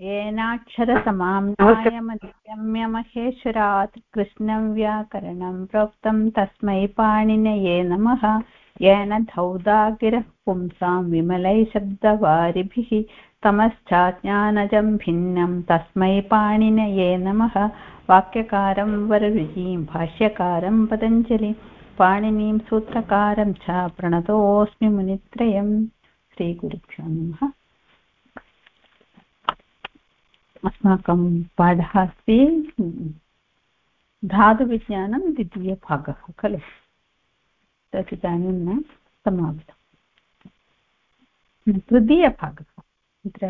येनाक्षरसमाम्नायमधिगम्य महेश्वरात् कृष्णं व्याकरणं प्रोक्तं तस्मै पाणिनये नमः। येन धौदागिरः पुंसां विमलैः शब्दवारिभिः तमश्चाज्ञानजं भिन्नं तस्मै पाणिनये नमः। वाक्यकारं वररुचिं भाष्यकारं पतञ्जलि पाणिनीं सूत्रकारं च प्रणतोऽस्मि मुनित्रयम् श्रीगुरुभ्यो नमः। अस्माकं पाठः अस्ति धातुविज्ञानं द्वितीयभागः, खलु? तत् इदानीं न समापितम् तृतीयभागः, तत्र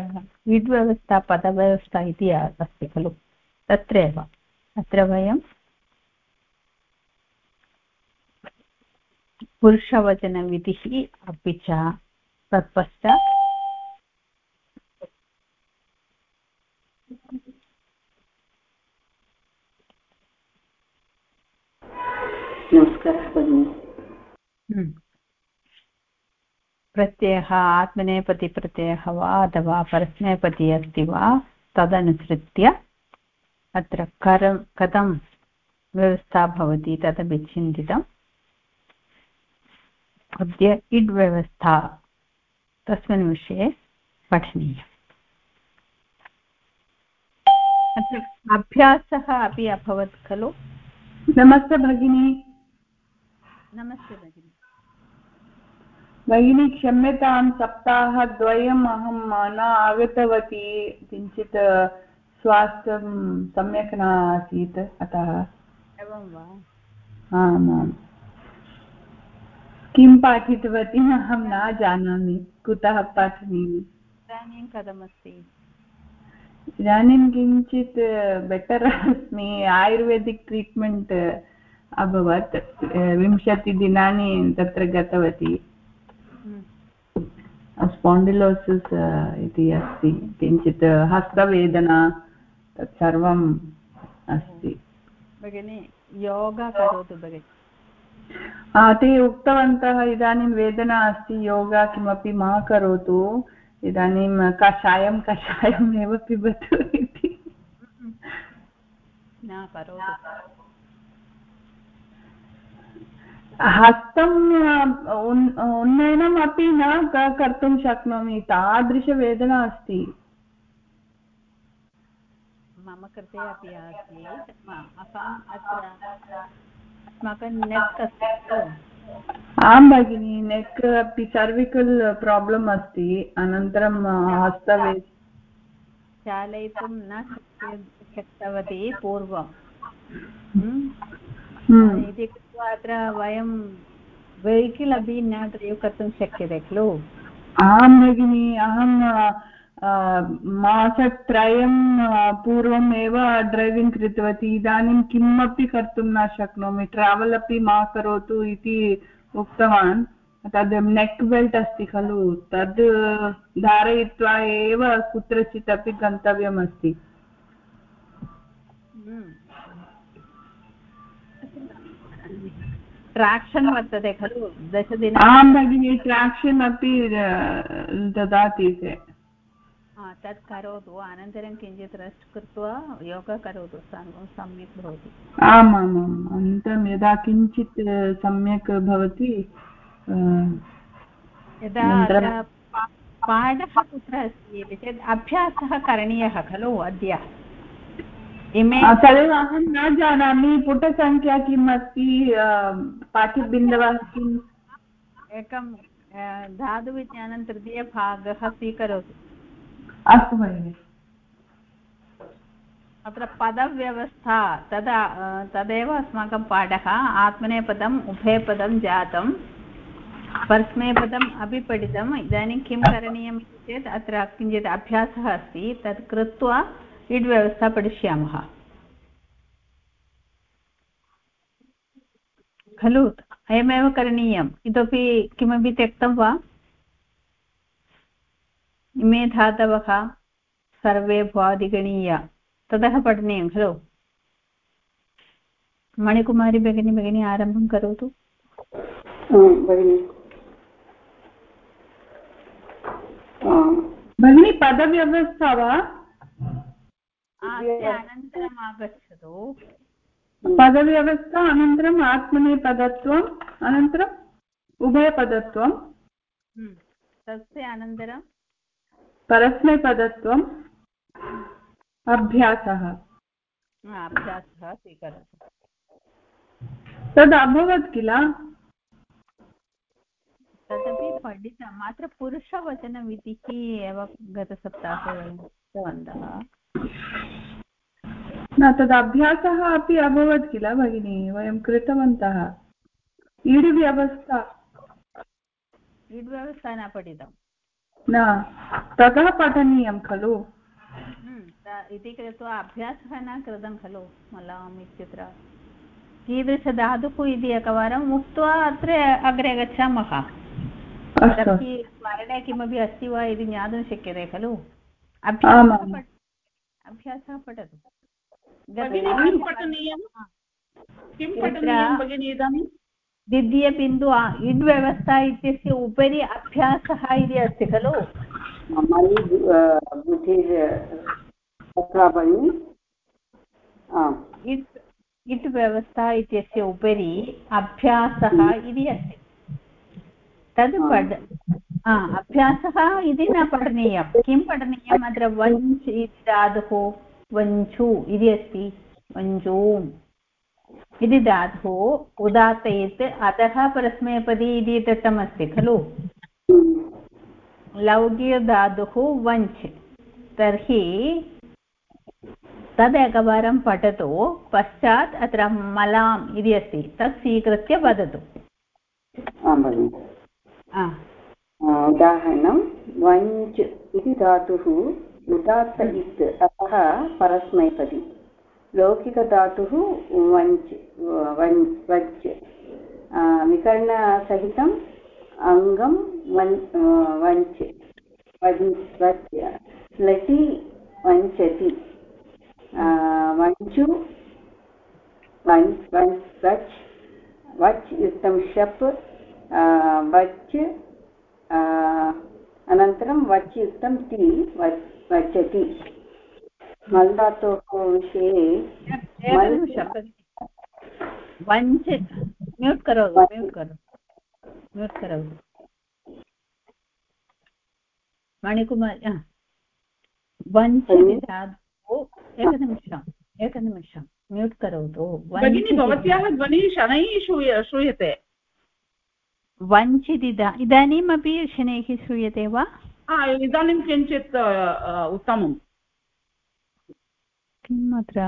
विड्व्यवस्था पदव्यवस्था इति अस्ति, खलु? तत्रैव, अत्र वयं पुरुषवचनविधिः अपि च तत्पश्चात् नमस्कारः भगिनि हम्म। प्रत्ययः आत्मनेपतिप्रत्ययः वा अथवा परस्मैपदी अस्ति वा तदनुसृत्य अत्र करं, कथं व्यवस्था भवति तदपि चिन्तितम् अद्य इड् व्यवस्था तस्मिन् विषये पठनीयम्। अत्र अभ्यासः अपि अभवत् खलु? नमस्ते भगिनी। नमस्ते भगिनि। भगिनी क्षम्यतां सप्ताहद्वयम् अहं न आगतवती। किञ्चित् स्वास्थ्यं सम्यक् न आसीत् अतः। एवं वा? आम् आम् किं पाठितवती अहं न जानामि। कुतः पाठनीयम्? इदानीं कथमस्ति? इदानीं किञ्चित् बेटर् अस्मि. आयुर्वेदिक् ट्रीट्मेण्ट् अभवत्. विंशतिदिनानि तत्र गतवती. स्पाण्डिलोसिस् इति अस्ति. किञ्चित् हस्तवेदना तत्सर्वम् अस्ति. भगिनि योगा करोतु भगिनि. ते उक्तवन्तः इदानीं वेदना अस्ति योगा किमपि मा करोतु. इदानीं कषायं कषायम् एव पिबतु इति। न करोतु। हस्तम् उन्नयनम् अपि न कर्तुं शक्नोमि। तादृशवेदना अस्ति। मम कृते अपि आसीत्। अत्र अस्माकं नेक् अस्ति। आं भगिनि नेक् अपि सर्विकल् प्राब्लम् अस्ति अनन्तरं हस्तवे चालयितुं न शक्तवती पूर्वं। इति कृत्वा अत्र वयं वेहिकल् अपि न ड्रैव् कर्तुं शक्यते खलु? आं भगिनि अहं मासत्रयं पूर्वम् एव ड्रैविङ्ग् कृतवती। इदानीं किमपि कर्तुं न शक्नोमि। ट्रावेल् अपि मा करोतु इति उक्तवान् तद् नेक् बेल्ट् अस्ति खलु तद् धारयित्वा एव कुत्रचित् अपि गन्तव्यमस्ति। ट्राक्षन् वर्तते खलु? दशदिन आं भगिनि ट्राक्षन् अपि ददाति ते। तत् करोतु अनन्तरं किञ्चित् रेस्ट् कृत्वा योगा करोतु सम्यक् भवति। आम् आम् आम् अनन्तरं यदा किञ्चित् सम्यक् भवति यदा पाठः कुत्र अस्ति इति चेत् अभ्यासः करणीयः खलु अद्य। इमे तदेव अहं न जानामि पुटसङ्ख्या किम् अस्ति पाठ्यबिन्दवः किम्? एकं धातुविज्ञानं तृतीयभागः स्वीकरोतु। अस्तु भगिनि। अत्र पदव्यवस्था तदा तदेव अस्माकं पाठः, आत्मनेपदम्, उभयपदं जातं परस्मैपदम् अपि पठितम्। इदानीं किं करणीयम् इति चेत्, अत्र किञ्चित् अभ्यासः अस्ति। तत् कृत्वा इड् व्यवस्था पठिष्यामः। खलु, अयमेव करणीयम्। इतोपि किमपि त्यक्तं वा? इमे धातवः सर्वे भ्वादिगणीय। ततः पठनीयं खलु? मणिकुमारी भगिनी भगिनी आरम्भं करोतु। भगिनि। भगिनी पदव्यवस्था वा? अनन्तरम् आगच्छतु। पदव्यवस्था अनन्तरम् आत्मनेपदत्वम् अनन्तरम् उभयपदत्वं हम्म, तस्य अनन्तरं परस्मैपदत्वम् अभ्यासः। अभ्यासः स्वीकरोतु। तद् अभवत् किल? तदपि पठितम् अत्र पुरुषवचनविधिः एव गतसप्ताहे वयं उक्तवन्तः। न तद् अभ्यासः अपि अभवत् किल भगिनि? वयं कृतवन्तः। ईडुव्यवस्था। ईड्व्यवस्था न पठितं न ततः पठनीयं खलु। हम्म, त- इति कृत्वा अभ्यासः न कृतं खलु मलाम् इत्यत्र। कीदृशधातुः इति एकवारम् उक्त्वा अत्र अग्रे गच्छामः। तर्हि स्मरणे किमपि अस्ति वा इति ज्ञातुं शक्यते खलु। अभ्यासः अभ्यासः पठतु। किं पठनीयं? भगिनी इदानीं द्वितीयबिन्दु इड् व्यवस्था इत्यस्य उपरि अभ्यासः इति अस्ति खलु? मयि बुद्धिर् तथा भगिनि इट् इट् व्यवस्था इत्यस्य उपरि अभ्यासः इति अस्ति। तद् पठ अभ्यासः इति न पठनीयं। किं पठनीयम्? अत्र वञ्च् इति धातुः वञ्चु इति अस्ति। वञ्चूम्। इति धातुः उदात्तयेत् अतः परस्मैपदी इति दत्तमस्ति खलु? लौकिकधातुः वञ्च्। तर्हि तदेकवारं पठतु पश्चात् अत्र मलाम् इति अस्ति तत् स्वीकृत्य वदतु। आं भगिनि उदाहरणं वञ्च् इति धातुः उदात्त इत् अतः परस्मैपदी। लौकिकधातुः वञ्च् वञ् वच् विकरणसहितम् अङ्गं वन् वञ्च् वञ् वच् लटि वञ्चति। वञ्चु वञ् वञ् वच् वच् युक्तं शप् वच् अनन्तरं वच् युक्तं ति वच् वचति मल् धातोः विषये वञ्च् म्यूट् करोतु म्यूट् करोतु म्यूट् करोतु। मणिकुमारी. वञ्च् इति धातुः एकनिमिषम् एकनिमिषं म्यूट् करोतु। वञ्च् भवत्याः ध्वनिः शनैः श्रूय श्रूयते। वञ्च् इति धा इदानीमपि शनैः श्रूयते वा? इदानीं किञ्चित् उत्तमम्। किम् अत्र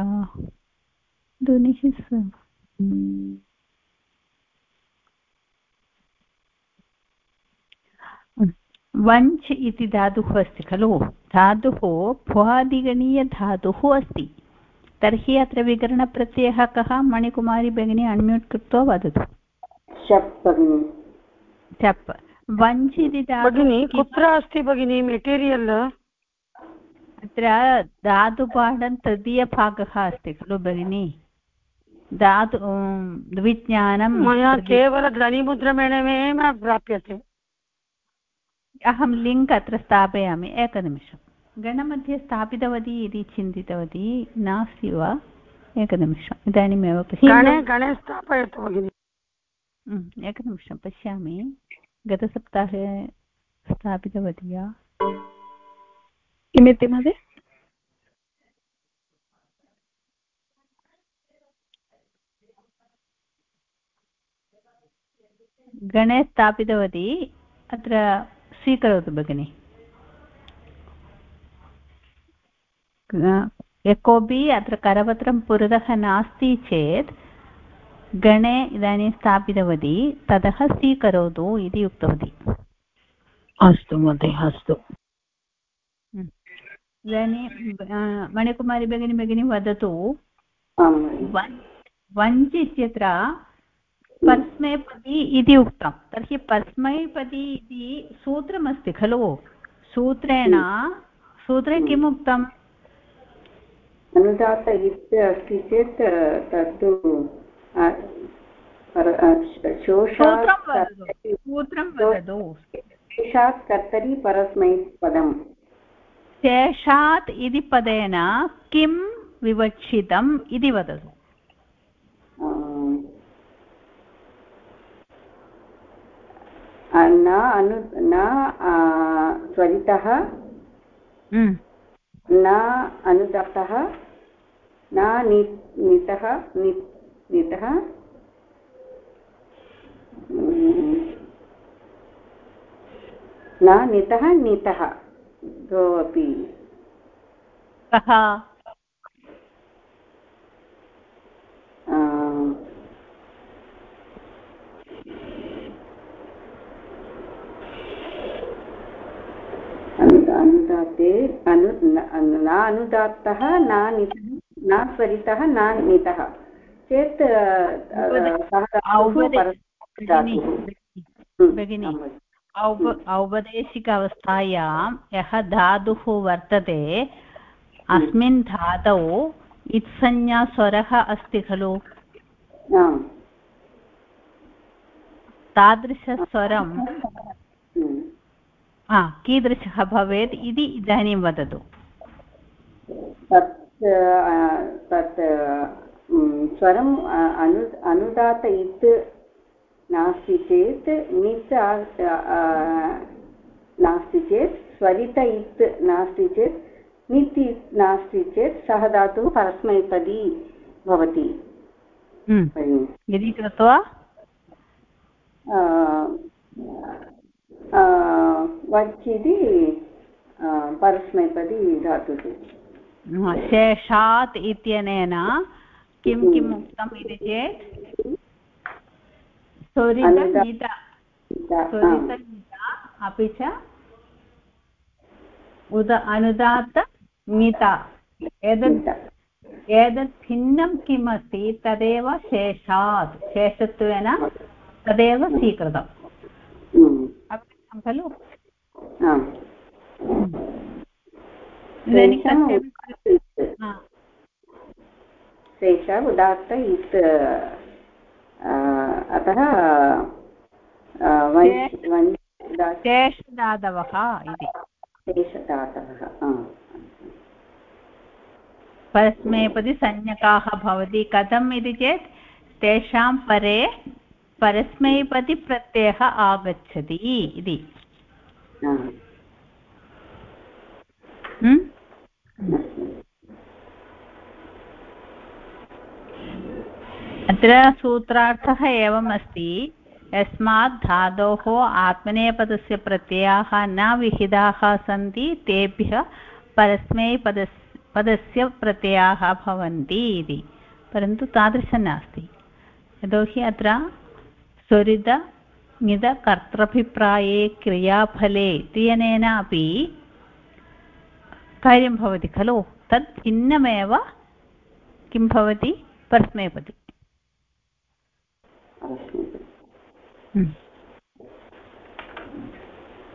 ध्वनिः स- वञ्च् इति धातुः अस्ति खलु धातुः भ्वादिगणीयधातुः अस्ति तर्हि अत्र विकरणप्रत्ययः कः मणिकुमारी भगिनी अण्म्यूट् कृत्वा वदतु चप् वञ्च् इति धातुः भगिनी कुत्र अस्ति भगिनी मेटीरियल् अत्र धातुपाठं तृतीयभागः अस्ति खलु भगिनि? धातु द्विज्ञानं मया तृतीय- केवल ध्वनिमुद्रमेणमेव प्राप्यते। अहं लिङ्क् अत्र स्थापयामि एकनिमिषं। गणमध्ये स्थापितवती इति चिन्तितवती नास्ति वा? एकनिमिषम् इदानीमेव गणे गणे स्थापयतु भगिनी। एकनिमिषं पश्यामि। गतसप्ताहे स्थापितवती वा किमिति महोदय गणे स्थापितवती अत्र स्वीकरोतु भगिनि यः कोऽपि अत्र करपत्रं पुरतः नास्ति चेत् गणे इदानीं स्थापितवती ततः स्वीकरोतु इति उक्तवती अस्तु महोदय अस्तु इदानीं मणिकुमारी भगिनी भगिनी वदतु वञ्च् इत्यत्र पर्स्मैपदी इति उक्तं तर्हि पर्स्मैपदी इति सूत्रमस्ति खलु सूत्रेण सूत्रे किम् उक्तम् अनुदात इत् अस्ति चेत् तत्तु अ, शोषात् सूत्रं वदतु कर्तरि- वदतु शेषात् इति पदेन किं विवक्षितम् इति वदतु। न अनु न त्वरितः। हम्म। न अनुदत्तः न नितः नितः। न नितः नीतः। द्वौ अपि। कः अनुदाते अनु न अनुदात्तः न न स्वरितः न नीतः। चेत् भगिनि औपदेशिक अवस्थायां यः धातुः वर्तते अस्मिन् धातौ इत्संज्ञास्वरः अस्ति खलु? तादृशस्वरं कीदृशः भवेत् इति इदानीं वदतु। तत् स्वरम् अनु अनुदात इत् नास्ति चेत् नित् नास्ति चेत् स्वरित इत् नास्ति चेत् नित् नास्ति चेत् सः धातुः परस्मैपदी भवति। यदि कृत्वा? वच् इति परस्मैपदी धातुः। शेषात् इत्यनेन किं किम् उक्तम् इति चेत्? स्वरितगीता स्वरितगीता अपि च उद अनुदात्त ङिता एतत् एतत् भिन्नं किम् अस्ति तदेव शेषात् शेषत्वेन तदेव स्वीकृतम्. खलु? शेष उदात्त इत् अतः शेषदातवः इति। शेषदातवः परस्मैपदि संज्ञकाः भवति। कथम् इति चेत् तेषां परे परस्मैपदिप्रत्ययः आगच्छति इति। अत्र सूत्रार्थः एवम् अस्ति यस्मात् धातोः आत्मनेपदस्य प्रत्ययाः न विहिताः सन्ति, तेभ्यः परस्मैपदस् पदस्य प्रत्ययाः भवन्ति इति। परन्तु तादृशं नास्ति। यतोहि अत्र स्वरितमितकर्तृभिप्राये क्रियाफले इत्यनेन अपि कार्यं भवति खलु। तत् भिन्नमेव किं भवति? परस्मैपदि।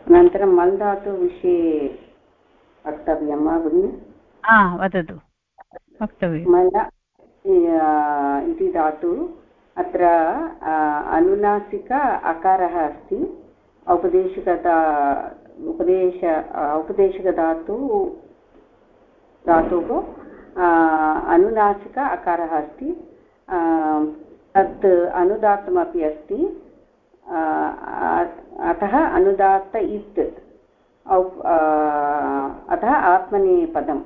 अनन्तरं मल् धातुविषये वक्तव्यं वा भगिनि वदतु वक्तव्यं मल इति धातु अत्र अनुनासिक अकारः अस्ति औपदेशिकता उपदेश औपदेशिकधातु धातुः अनुनासिक अकारः अस्ति तत् अनुदात्तमपि अस्ति। अतः अनुदात्त इत् अतः आत्मनेपदम्।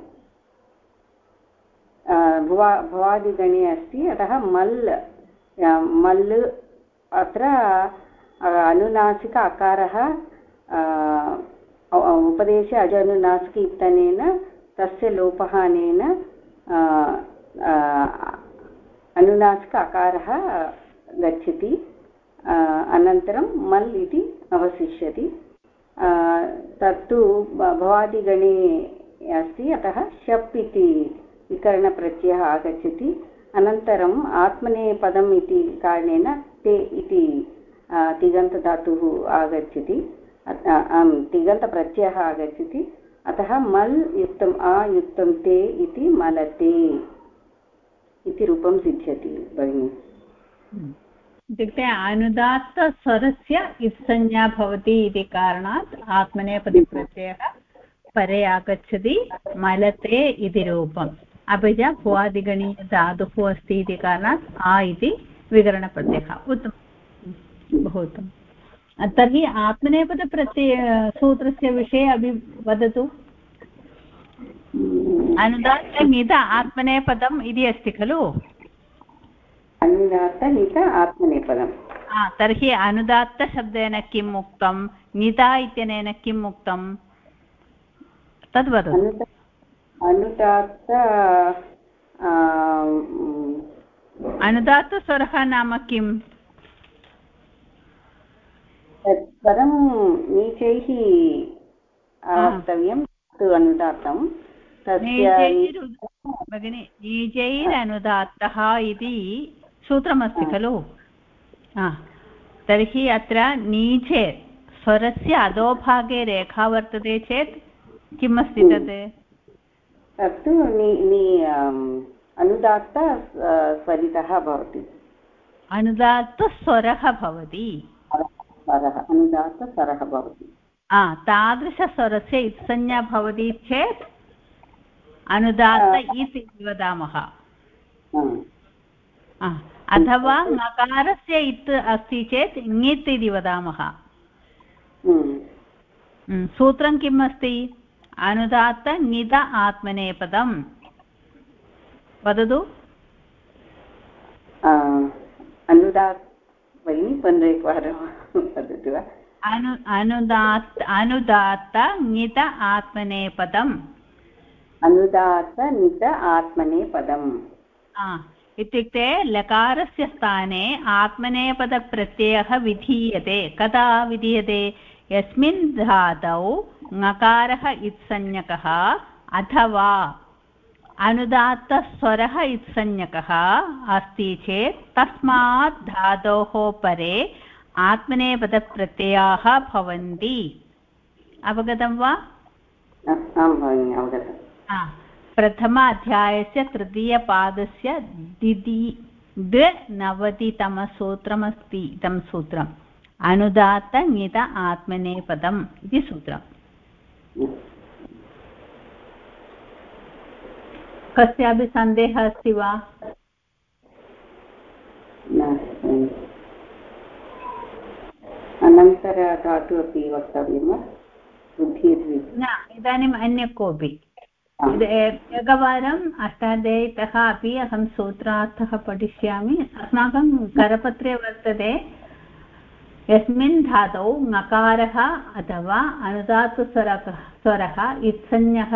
भुवा, भुवादिगणे अस्ति, अतः मल् मल् अत्र अनुनासिक अकारः उपदेशे अजनुनासिक इत्यनेन, तस्य लोपहानेन अनुनासिक अकारः गच्छति अनन्तरं मल् इति अवशिष्यति तत्तु भवादिगणे अस्ति अतः शप् इति विकरणप्रत्ययः आगच्छति अनन्तरम् आत्मनेपदम् इति कारणेन ते इति तिगन्तधातुः आगच्छति तिगन्तप्रत्ययः आगच्छति अतः मल् युक्तम् आ युक्तं ते इति मलते इति रूपं सिद्ध्यति भगिनि। इत्युक्ते अनुदात्तस्वरस्य इत्संज्ञा भवति इति कारणात् आत्मनेपदिप्रत्ययः परे आगच्छति मलते इति रूपम्। अपि च भुवादिगणीयधातुः अस्ति इति कारणात् आ इति विकरणप्रत्ययः उत्तमं। बहु उत्तमं तर्हि आत्मनेपदप्रत्यय सूत्रस्य विषये अपि वदतु। अनुदात्तमिद आत्मनेपदम् इति अस्ति खलु अनुदात्तनित आत्मनेपदम् तर्हि अनुदात्तशब्देन किम् उक्तं निता इत्यनेन किम् उक्तं तद् वदतु अनुदात्त अनुदात्तस्वरः नाम किम् परं नीचैः वक्तव्यं अनुदात्तं भगिनि नीचैरनुदात्तः इति सूत्रमस्ति खलु? तर्हि अत्र नीचे स्वरस्य अधोभागे रेखा वर्तते चेत् किम् अस्ति तत्? तत्तु अनुदात्त स्वरितः भवति। अनुदात्तस्वरः भवति। अनुदात्तस्वरः भवति। तादृशस्वरस्य इत्संज्ञा भवति चेत् अनुदात्त इति वदामः। अथवा नकारस्य इत् अस्ति चेत् ङित् इति वदामः। सूत्रं किम् अस्ति? अनुदात्त ङित आत्मनेपदम्। वदतु। अनुदात् भगिनि पुनरेकवारं वदतु वा? अनु अनुदात् अनुदात्त ङित आत्मनेपदम्। अनुदात्त नित आत्मनेपदम् इत्युक्ते लकारस्य स्थाने आत्मनेपदप्रत्ययः विधीयते। कदा विधीयते? यस्मिन् धातौ ङकारः इत्संज्ञकः अथवा अनुदात्तस्वरः इत्संज्ञकः अस्ति चेत् तस्मात् धातोः परे आत्मनेपदप्रत्ययाः भवन्ति। अवगतं वा? आं भगिनि अवगतम्। प्रथम अध्यायस्य तृतीयपादस्य द्विति द्विनवतितमसूत्रमस्ति इदं सूत्रम्। अनुदात्त ङित आत्मनेपदम् इति सूत्रम्। कस्यापि सन्देहः अस्ति वा? अनन्तरधातु अपि वक्तव्यं वा? न इदानीम् अन्य कोऽपि। एकवारम् अष्टाध्यायीतः अपि अहं सूत्रार्थः पठिष्यामि। अस्माकं करपत्रे वर्तते, यस्मिन् धातौ ङकारः अथवा अनुदात्तस्वरः स्वरः इत्संज्ञः,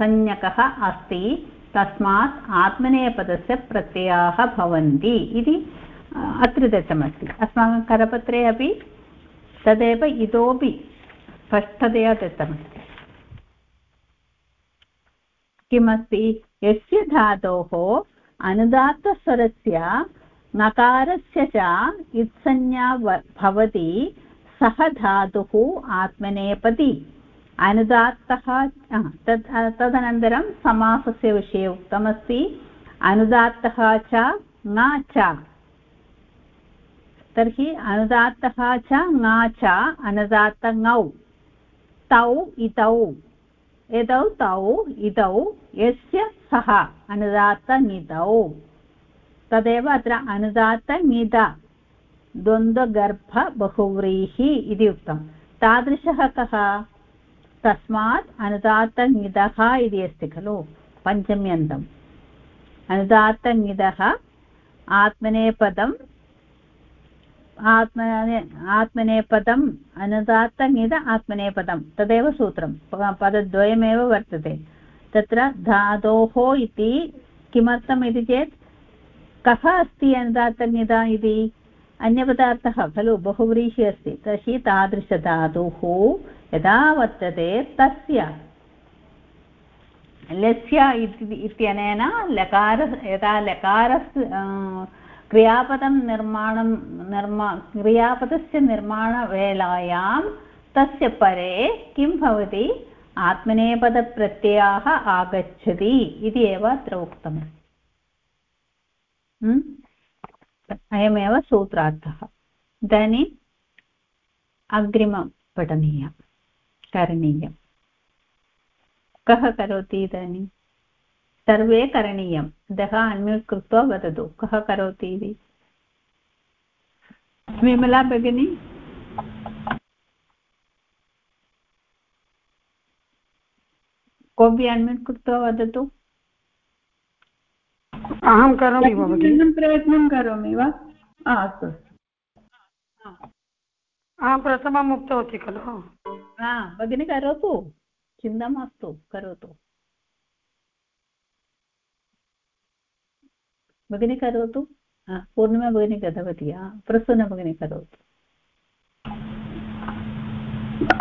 संज्ञकः अस्ति। तस्मात् आत्मनेपदस्य प्रत्ययाः भवन्ति इति अत्र दत्तमस्ति। अस्माकं करपत्रे अपि तदेव इतोपि स्पष्टतया दत्तमस्ति। किमस्ति? यस्य धातोः अनुदात्तस्वरस्य नकारस्य च इत्संज्ञा भवति, सः धातुः आत्मनेपदी अनुदात्तः तद् तदनन्तरं समासस्य विषये उक्तमस्ति। अनुदात्तः च ङ च। तर्हि अनुदात्तः च ङ च, अनुदात्तङौ। तौ, इतौ। एतौ, तौ, इतौ यस्य सः अनुदात्तनितौ तदेव अत्र अनुदात्तनिद द्वन्द्वगर्भ बहुव्रीहि इति उक्तं तादृशः कः तस्मात् अनुदात्तनिदः इति अस्ति खलु पञ्चम्यन्तम् अनुदात्तनिदः आत्मनेपदम् आत्म आत्मनेपदम् अनुदात्तनिद आत्मनेपदं तदेव सूत्रं पदद्वयमेव वर्तते तत्र धातोः इति किमर्थम् इति चेत्, कः अस्ति अनुदात्तनिदा इति? अन्यपदार्थः खलु बहुव्रीहि अस्ति। तर्हि तादृशधातुः यदा वर्तते, तस्य लस्य इत्यनेन लकार, यदा लकारस्य क्रियापदं निर्माणं, निर्मा, क्रियापदस्य निर्माणवेलायां तस्य परे किं भवति? आत्मनेपदप्रत्ययाः आगच्छति इति एव अत्र उक्तमस्ति अयमेव सूत्रार्थः। इदानीम् अग्रिमं पठनीयं करणीयम्। कः करोति इदानीं सर्वे करणीयम्। अतः अन्म्यूट् कृत्वा वदतु। कः करोति इति? विमला भगिनी? कोऽपि अन्म्यूट् कृत्वा वदतु अहं करोमि प्रयत्नं करोमि वा अस्तु अहं प्रथमम् उक्तवती खलु हा भगिनी करोतु चिन्ता मास्तु करोतु भगिनी करोतु पूर्णिमा भगिनी गतवती प्रसून भगिनी करोतु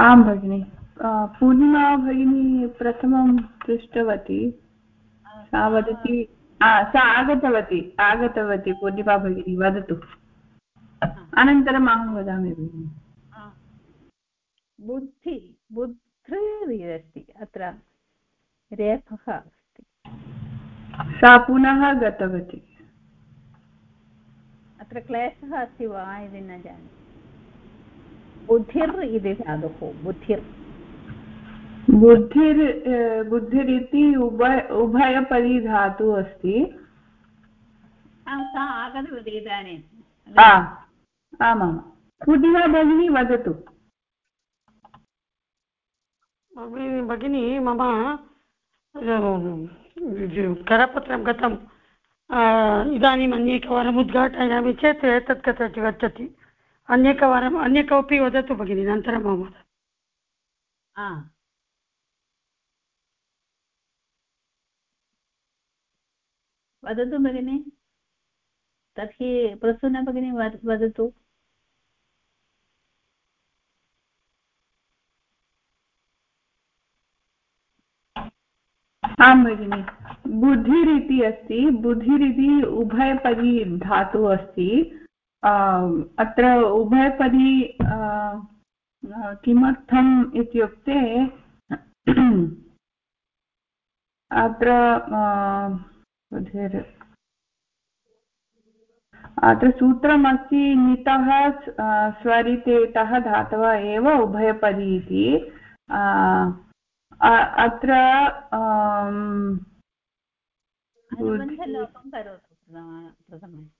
आं भगिनि पूर्णिमा भगिनी प्रथमं पृष्टवती सा वदति सा आगतवती आगतवती पूर्णिमा भगिनी वदतु। अनन्तरम् अहं वदामि भगिनि। बुद्धि बुद्धिः अस्ति अत्र रेफः अस्ति। सा पुनः गतवती। अत्र क्लेशः अस्ति वा इति न जाने। बुद्धिर् इति धातुः बुद्धिर्। बुद्धिर् बुद्धिरिति उभय उभयपदी धातुः अस्ति। सा आगतवती इदानीम् आमां पुनः भगिनी वदतु। भगिनी मम करपत्रं गतं इदानीम् अन्येकवारम् उद्घाटयामि चेत् एतत् कदाचित् गच्छति अन्येकवारम् अन्य कोऽपि वदतु भगिनि अनन्तरम् अहं वदतु भगिनि। तर्हि प्रसूना भगिनी वदतु। आं भगिनि। बुद्धिरिति अस्ति। बुद्धिरिति उभयपदी धातुः अस्ति। अत्र उभयपदी किमर्थम् इत्युक्ते, अत्र अत्र सूत्रमस्ति नितः स्वरितेतः धातवः एव उभयपदी इति। अत्र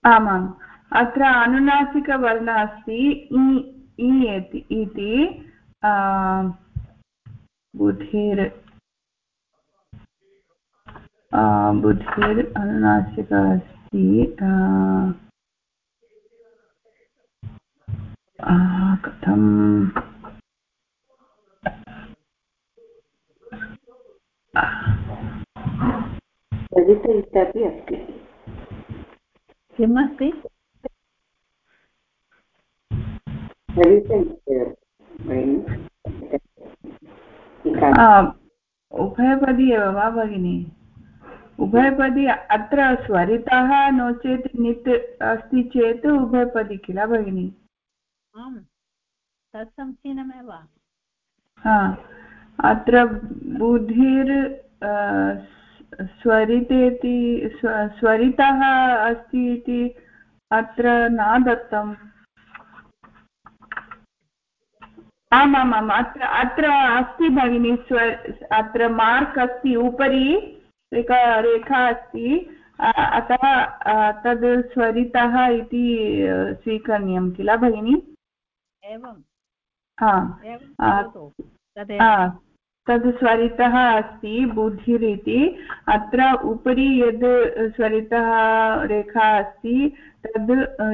आमाम्। अत्र अनुनासिकवर्णः अस्ति इति। बुद्धिर् बुद्धिर् अनुनासिक अस्ति कथम्? ललित इत्यपि अस्ति। किम् अस्ति। उभयपदी एव वा भगिनि? उभयपदी अत्र स्वरितः नो चेत् नित् अस्ति चेत् उभयपदी किल भगिनि? आम् तत् समीचीनमेव हा अत्र बुद्धिर् स्वरितेति स्वरितः अस्ति इति अत्र न दत्तम्। आमामाम् अत्र अत्र अस्ति भगिनि स्व अत्र मार्क् अस्ति उपरि। एका रेखा अस्ति अतः तद् स्वरितः इति स्वीकरणीयं किल भगिनि? एवं। तद्। स्वरितः अस्ति बुद्धिरिति। अत्र उपरि यद् स्वरितः रेखा अस्ति तद्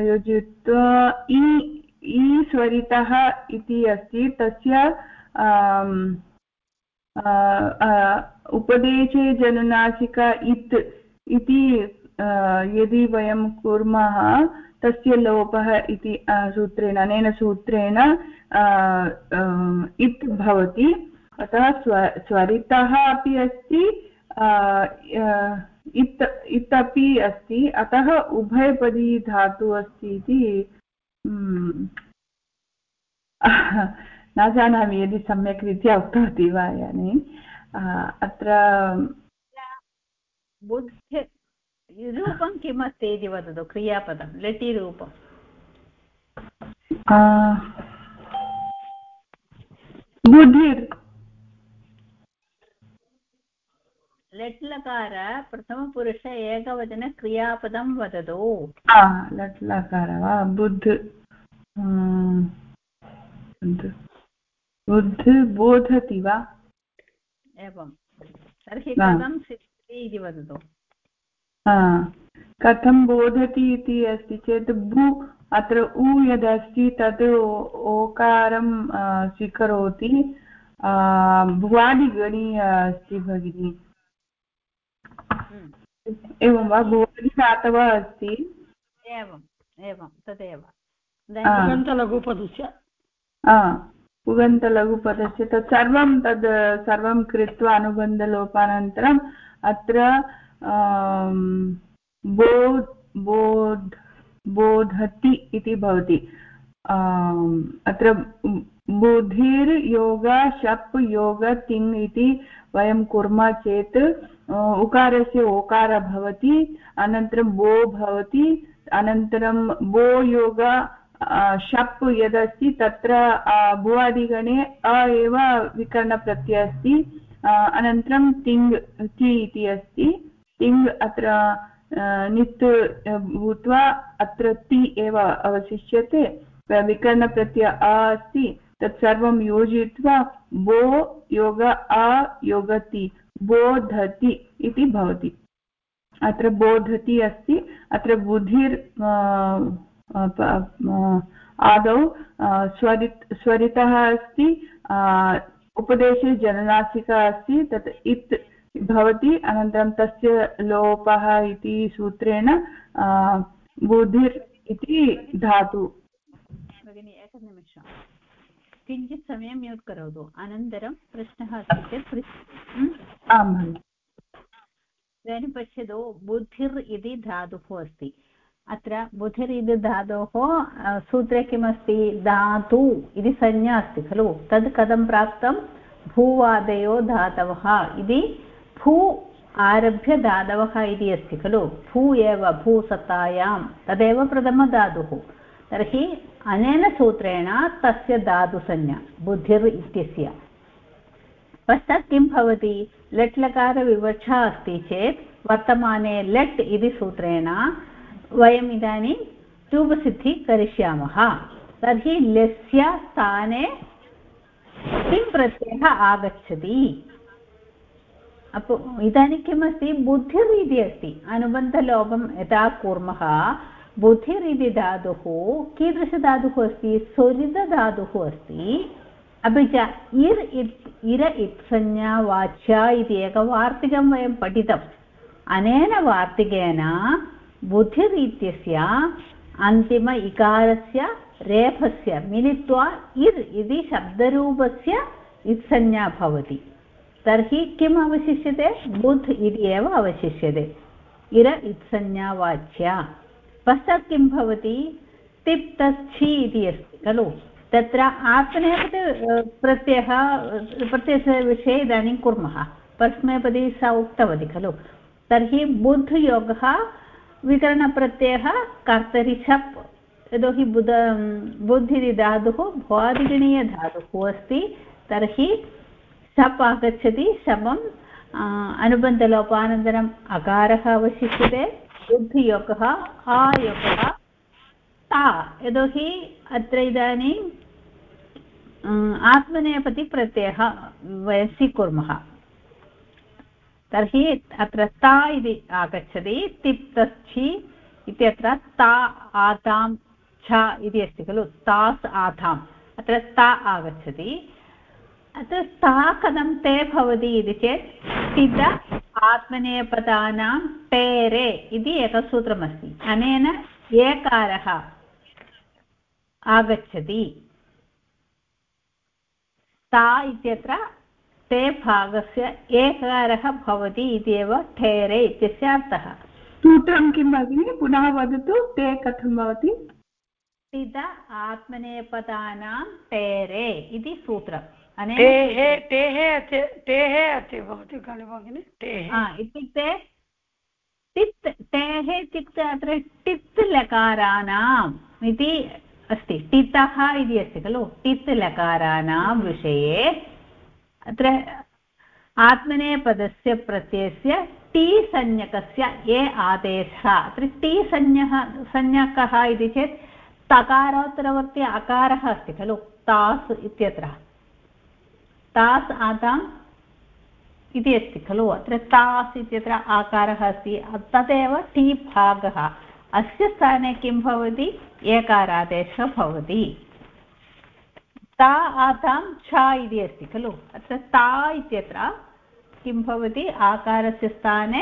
योजयित्वा इ इ स्वरितः इति अस्ति। तस्य उपदेशे जनुनासिक इत् इति यदि वयं कुर्मः तस्य लोपः इति सूत्रेण अनेन सूत्रेण इत् भवति अतः स्व स्वरितः अपि अस्ति इत् इत् अपि अस्ति अतः उभयपदी धातुः अस्ति इति न जानामि यदि सम्यक् रीत्या उक्तवती वा इदानीम् अत्र बुद्धि रूपं किमस्ति इति वदतु क्रियापदं लटिरूपम् बुद्धिर्। लट् लकार प्रथमपुरुष एकवचन क्रियापदं वदतु। लट् लकार वा बुद्ध बुद्ध बोधति वा एवं। तर्हि कथं सिद्ध्यति इति वदतु। कथं बोधति इति अस्ति चेत् भू अत्र उ यदस्ति तद् ओकारं स्वीकरोति। भुवादिगणीय अस्ति भगिनि। हम्म। एवं वा? भुवादिधातवः अस्ति। एवम् एवं तदेव। पुगन्तलघुपदस्य पुगन्तलघुपदस्य। तत् सर्वं तद्, सर्वं कृत्वा अनुबन्धलोपानन्तरम् अत्र बोध् बोध्, बोधति इति भवति। अत्र बुद्धिर्योग शप् योग, तिङ् इति वयं कुर्मः चेत् उकारस्य ओकार भवति, अनन्तरं बो भवति, अनन्तरं बो योग शप् यदस्ति तत्र भुवादिगणे अ एव विकरणप्रत्ययः अस्ति अनन्तरं तिङ् ति इति अस्ति तिङ् अत्र नित् भूत्वा अत्र ति एव अवशिष्यते विकरणप्रत्यय अ अस्ति तत् सर्वं योजयित्वा बो योग अ योगति बोधति इति भवति अत्र बोधति अस्ति अत्र बुधिर् आदौ स्वरित् स्वरितः अस्ति उपदेशे जननासिका अस्ति तत् इत् भवति अनन्तरं तस्य लोपः इति सूत्रेण बुधिर् इति धातु। भगिनि एकनिमिषं किञ्चित् समयं म्यूट् करोतु। अनन्तरं प्रश्नः अस्ति चेत् आम् इदानीं पश्यतु बुद्धिर् इति धातुः अस्ति। अत्र बुधिर् इति धातोः सूत्रे किमस्ति? धातु इति संज्ञा अस्ति खलु। तद् कथं प्राप्तं? भूवादयो धातवः इति भू आरभ्य धातवः इति अस्ति खलु। भू एव भूसत्तायां तदेव प्रथमधातुः। तर्हि अनेन सूत्रेण तस्य धातुसंज्ञा बुद्धिर् इत्यस्य। पश्चात् किं भवति? लट् लकारविवक्षा अस्ति चेत् वर्तमाने लट् इति सूत्रेण वयम् इदानीं चूपसिद्धिः करिष्यामः तर्हि लस्य स्थाने किं प्रत्ययः आगच्छति? अपो इदानीं किमस्ति? बुद्धिर् अस्ति। अनुबन्धलोपं यदा कुर्मः बुद्धिर् धातुः, कीदृशधातुः अस्ति? स्वरितधातुः अस्ति। अपि च इर् इत् इर इत्संज्ञा वाच्या इति एकवार्तिकं वयं पठितम् अनेन वार्तिकेन बुद्धिर् इत्यस्य अन्तिम इकारस्य रेफस्य मिलित्वा इर् इति शब्दरूपस्य इत्संज्ञा भवति। तर्हि किम् अवशिष्यते? बुध् इति एव अवशिष्यते। इर इत्संज्ञावाच्या पश्चात् किं भवति? तिप्तच्छि इति अस्ति, खलु? तत्र आत्मनेपदे प्रत्ययः प्रत्ययस्य विषये इदानीं कुर्मः। परस्मैपदी सा उक्तवती, खलु? तर्हि बुद्ध योगः विकरणप्रत्ययः कर्तरि शप् यतोहि बुध बुद्धिरि धातुः भ्वादिगणीयधातुः अस्ति, तर्हि शप् आगच्छति शमम् अनुबन्धलोपानन्तरम् अकारः अवशिष्यते, बुद्धियोगः, आयोगः, ता, यतोहि अत्र इदानीं आत्मनेपतिप्रत्ययः वयं स्वीकुर्मः। तर्हि अत्र ता इति आगच्छति तिप्तच्छि इत्यत्र ता आतां, छ इति अस्ति खलु, तास् आताम्, अत्र ता आगच्छति। अत्र सा कथं ते भवति इति चेत् स्थित आत्मनेपदानां टेरे इति एकसूत्रमस्ति अनेन एकारः आगच्छति। ता इत्यत्र ते भागस्य एकारः भवति इत्येव ठेरे इत्यस्य अर्थः। सूत्रं किं भगिनि पुनः वदतु ते कथं भवति? स्थित आत्मनेपदानां टेरे इति सूत्रम्। इत्युक्ते टित् टेः इत्युक्ते अत्र टित् लकाराणाम् इति अस्ति। टितः इति अस्ति खलु। टित् लकाराणां विषये अत्र आत्मनेपदस्य प्रत्ययस्य टी संज्ञकस्य ये आदेशः। अत्र टी संज्ञः, संज्ञकः इति चेत् तकारोत्तरवर्ति अकारः अस्ति खलु, तास् इत्यत्र। तास् आताम् इति अस्ति खलु, अत्र तास् इत्यत्र आकारः अस्ति। तदेव टी भागः। अस्य स्थाने किं भवति? एकारादेशः भवति। ता आतां छ इति अस्ति खलु? अत्र ता इत्यत्र किं भवति? आकारस्य स्थाने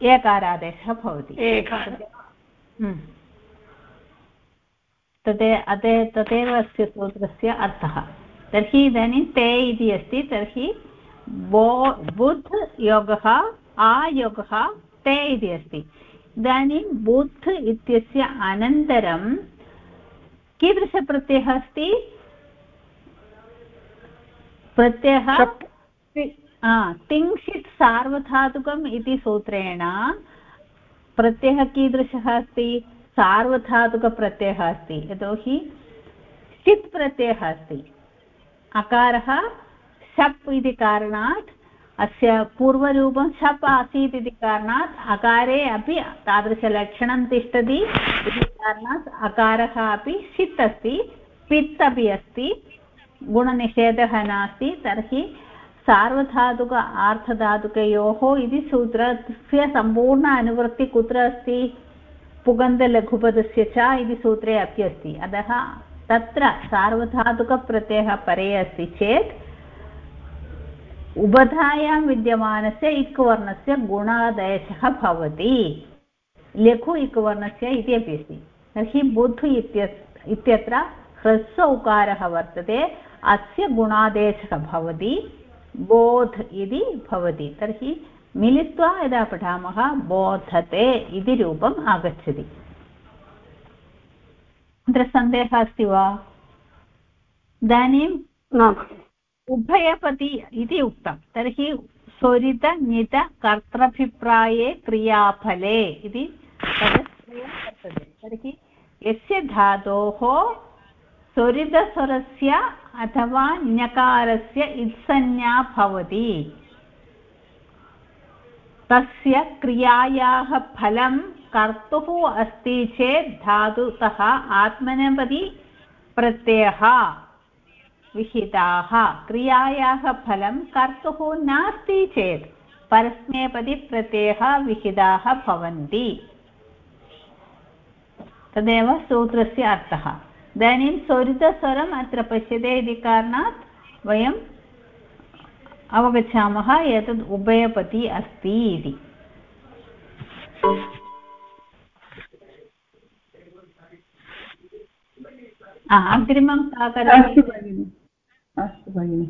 एकारादेशः भवति। हम्म। तदे अते तदेव अस्य सूत्रस्य अर्थः। तर्हि इदानीं ते इति अस्ति तर्हि बो बुध् योगः आयोगः ते इति अस्ति। इदानीं बुध् इत्यस्य अनन्तरं कीदृशप्रत्ययः अस्ति? प्रत्ययः तिङ्क्षित् सार्वधातुकम् इति सूत्रेण प्रत्ययः कीदृशः अस्ति? सार्वधातुकप्रत्ययः अस्ति। यतोहि षित् प्रत्ययः अस्ति। अकारः शप् इति कारणात् अस्य पूर्वरूपं शप् आसीत् इति कारणात् अकारे अपि तादृशलक्षणं तिष्ठति इति कारणात् अकारः अपि षित् अस्ति, पित् अपि अस्ति, गुणनिषेधः नास्ति, तर्हि सार्वधातुक आर्थधातुकयोः इति सूत्रस्य सम्पूर्ण अनुवृत्ति कुत्र अस्ति? पुगन्धलघुपदस्य च इति सूत्रे अपि अस्ति। अतः तत्र सार्वधातुकप्रत्ययः परे अस्ति चेत् उबधायां विद्यमानस्य इक्वर्णस्य गुणादेशः भवति। लघु इक्वर्णस्य इति अपि अस्ति। तर्हि बुध् इत्यत्र ह्रस्व उकारः वर्तते, अस्य गुणादेशः भवति, बोध् इति भवति। तर्हि मिलित्वा यदा पठामः, बोधते इति रूपम् आगच्छति। अत्र सन्देहः अस्ति वा? इदानीं उभयपति इति उक्तं। तर्हि स्वरित ञित क्रियाफले इति तर्हि यस्य धातोः स्वरितस्वरस्य अथवा ञकारस्य इत्संज्ञा भवति, तस्य क्रियायाः फलं कर्तुः अस्ति चेत् धातुतः आत्मनेपदी प्रत्ययः। विहिताः क्रियायाः फलं कर्तुः नास्ति चेत् परस्मैपदी प्रत्ययः विहिताः भवन्ति। तदेव सूत्रस्य अर्थः। इदानीं स्वरितस्वरम् अत्र पश्यते इति कारणात् वयम् अवगच्छामः एतद् उभयपति अस्ति इति। अग्रिमं का करोति अस्तु भगिनि।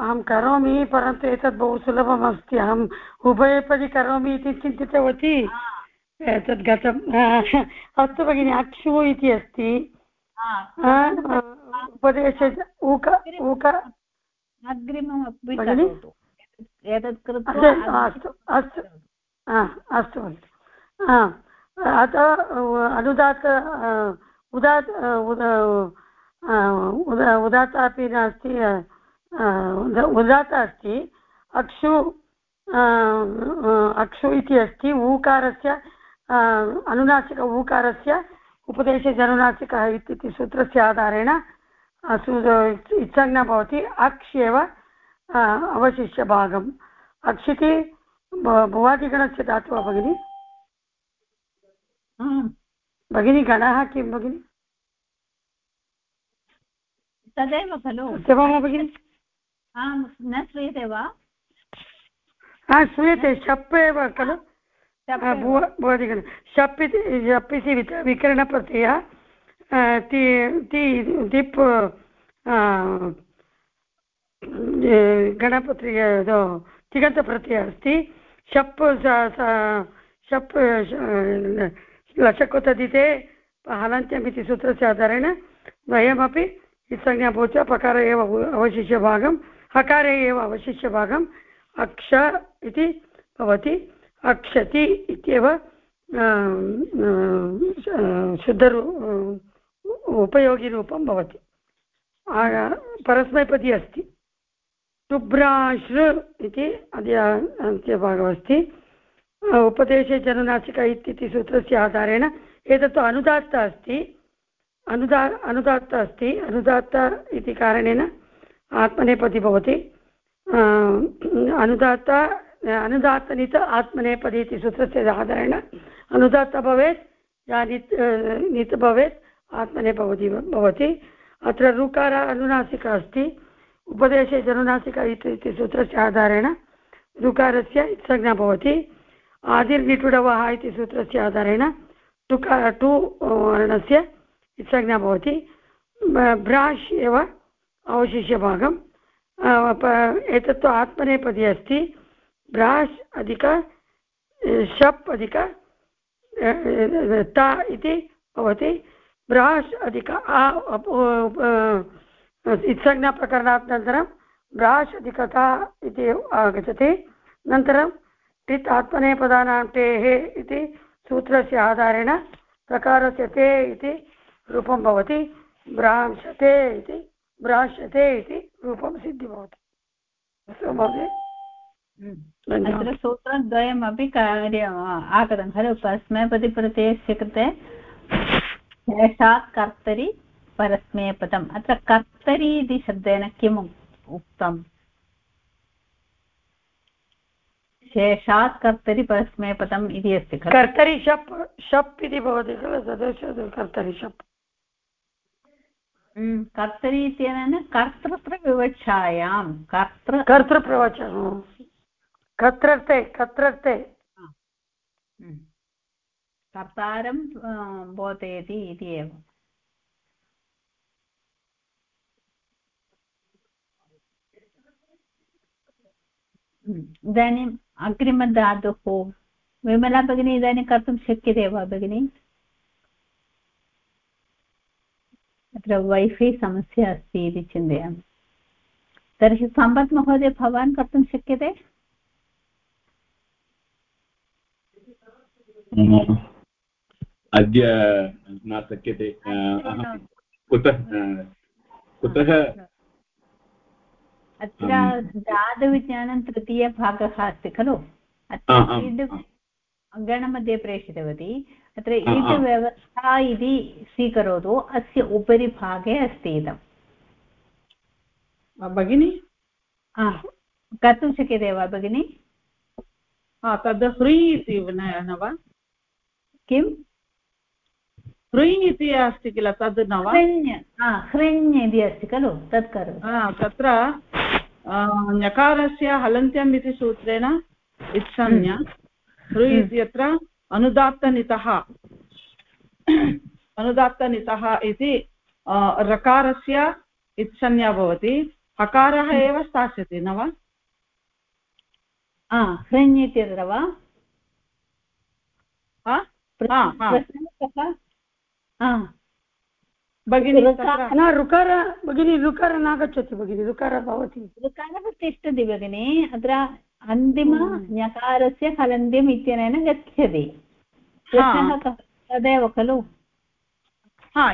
अहं करोमि परन्तु एतत् बहु सुलभम् अस्ति। अहम् उभयपदि करोमि इति चिन्तितवती। एतत् गतम् अस्तु भगिनि अक्षु इति अस्ति। उपदेश ऊक ऊक अग्रिममपि एतत् कृत्वा अस्तु अस्तु अस्तु। भगिनि। अतः अनुदात उदात् उदात्त अपि नास्ति उदात्त अस्ति अक्षु अक्षु इति अस्ति ऊकारस्य अनुनासिक ऊकारस्य उपदेशजनुनासिकः इति सूत्रस्य आधारेण इत्संज्ञा भवति अक्ष् एव अवशिष्यभागम् अक्षिति भुवादिगणस्य धातु वा भगिनि भगिनी गणः किं भगिनि? तदेव खलु। भगिनि। न श्रूयते वा? हा श्रूयते शप् एव खलु। भुवादिगण शप् इति शप् इति विकरणप्रत्ययः दिप् गणपत्रिका तिगन्तप्रत्ययः अस्ति। शप् शप् लचकुतदिते हलन्त्यम् इति सूत्रस्य आधारेण द्वयमपि संज्ञा भूत्वा पकार एव अवशिष्यभागं हकारे एव अवशिष्यभागम् अक्ष इति भवति, अक्षति इत्येव शुद्धरू उपयोगिरूपं भवति। परस्मैपदी अस्ति। टुभ्राश्रु इति अन्त्यभागः अस्ति उपदेशे जनुनासिक इति सूत्रस्य आधारेण एतत्तु अनुदात्त अस्ति। अनुदा, अनुदात्त अस्ति। अनुदात्त इति कारणेन आत्मनेपदी भवति। अनुदात्त, अनुदात्तनित आत्मनेपदी इति सूत्रस्य आधारेण अनुदात्त भवेत्, या नित् नित् भवेत् आत्मनेपदी भवति अत्र ऋकार अनुनासिक अस्ति। उपदेशे जनुनासिक इति सूत्रस्य आधारेण ऋकारस्य संज्ञा भवति। आदिर्निटुडवः इति सूत्रस्य आधारेण टुका, टु वर्णस्य संज्ञा भवति। भ्राश् एव अवशिष्यभागम्। एतत्तु आत्मनेपदी अस्ति। भ्राश् अधिक शप् अधिक ता इति भवति। भ्राश् अधिक इत्संज्ञाप्रकरणात् भ्राश् अधिकता इति आगच्छति। अनन्तरं टित् आत्मनेपदानां टेः इति सूत्रस्य आधारेण प्रकारस्य ते इति रूपं भवति भ्रांशते इति भ्रांशते इति रूपं सिद्धि भवति अस्तु महोदय। हम्म। अत्र सूत्रद्वयमपि कार्यम् आगतं खलु परस्मैपदिप्रत्ययस्य कृते। शेषात् कर्तरि परस्मैपदम्। अत्र कर्तरि इति शब्देन किम् उक्तम् शेषात् कर्तरि परस्मैपदम् इति अस्ति खलु। कर्तरि शप् शप् इति भवति खलु तद् कर्तरि शप्। कर्तरि इत्यनेन कर्तृत्वविवक्षायां कर्तृ कर्तृप्रवचनं कत्रर्थे कत्रर्थे हम्म। कर्तारं बोधयति इति एव इदानीम् अग्रिमधातुः विमला भगिनी इदानीं कर्तुं शक्यते वा भगिनी अत्र वैफै समस्या अस्ति इति चिन्तयामि। तर्हि सम्पत् महोदय भवान् कर्तुं शक्यते? अद्य न शक्यते। कुतः कुतः? अत्र धातुविज्ञानं तृतीयभागः अस्ति खलु? अत्र गणमध्ये प्रेषितवती। अत्र इट् व्यवस्था इति स्वीकरोतु अस्य उपरि भागे अस्ति इदम् भगिनि? कर्तुं शक्यते वा भगिनि? तद् ह्री इति न वा? किं? ह्री इति अस्ति किल तद् न वा? हृण् इति अस्ति खलु तत् करोतु। तत्र ञकारस्य हलन्त्यम् इति सूत्रेण इत्संज्ञा। ह्री हम्म। इत्यत्र अनुदात्तनितः। अनुदात्तनितः इति रकारस्य इत्संज्ञा भवति। हकारः एव स्थास्यति न वा? हृञ् इत्यत्र वा? भगिनी न ऋकार भगिनी ऋकार नागच्छति भगिनि ऋकार भवति। ऋकारः तिष्ठति भगिनि। अत्र अन्तिम ञकारस्य हलन्त्यम् इत्यनेन गच्छति. तदेव खलु? हा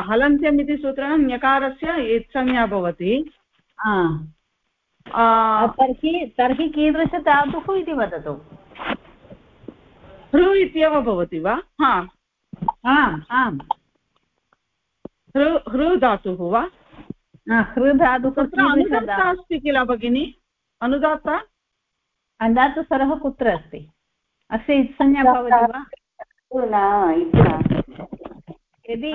हलन्त्यम् इति सूत्रेण ञकारस्य इत्संज्ञा भवति. तर्हि तर्हि कीदृशधातुः इति वदतु? हृ इत्येव भवति वा? हा. आम्. हृ हृ धातुः वा? हृ धातुः अस्ति किल भगिनि? अनुदात्ता? अन्धातुस्वरः कुत्र अस्ति? अस्य इत्संज्ञा भवति वा? यदि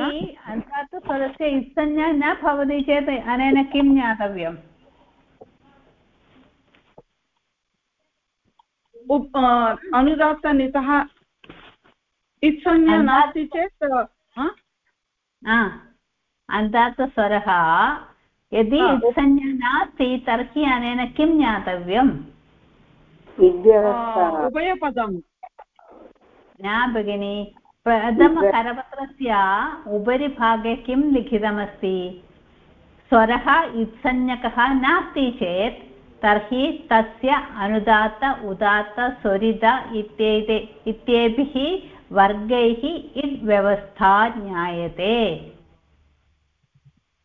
अन्धातुस्वरस्य इत्संज्ञा न भवति चेत् अनेन किं ज्ञातव्यम्? अनुदात्तनितः इत्संज्ञा नास्ति चेत् अन्धातस्वरः यदि इत्संज्ञा नास्ति तर्हि अनेन किं ज्ञातव्यम्? उभयपदम्। न भगिनि प्रथमकरपत्रस्य उपरि भागे किं लिखितमस्ति? स्वरः इत्संज्ञकः नास्ति चेत् तर्हि तस्य अनुदात्त उदात्त स्वरित इत्येते इत्येभिः वर्गैः इड् व्यवस्था ज्ञायते।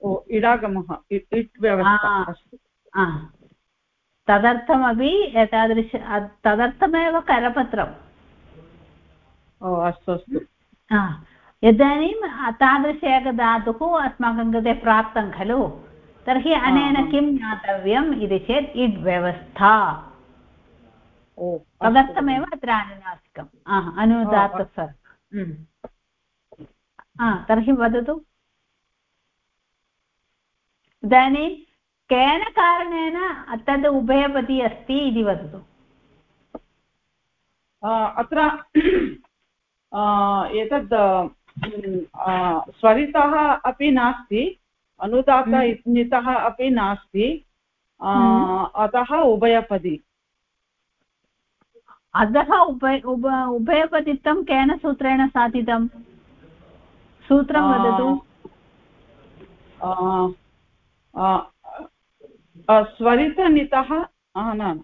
ओ इडागमः इट् व्यवस्था तदर्थमपि एतादृश तदर्थमेव करपत्रम्। ओ अस्तु अस्तु। इदानीं तादृश एकधातुः अस्माकं कृते प्राप्तं खलु। तर्हि अनेन किं ज्ञातव्यम् इति चेत् इड् व्यवस्था। तदर्थमेव अत्र अनुनासिकम्। अनुदात्त तर्हि वदतु। इदानीं केन कारणेन तद् उभयपदी अस्ति इति वदतु। अत्र एतद् स्वरितः अपि नास्ति अनुदात नितः अपि नास्ति अतः उभयपदी। अतः उभय उभ उभयपदित्वं केन सूत्रेण साधितं? सूत्रं वदतु। स्वरितनितः न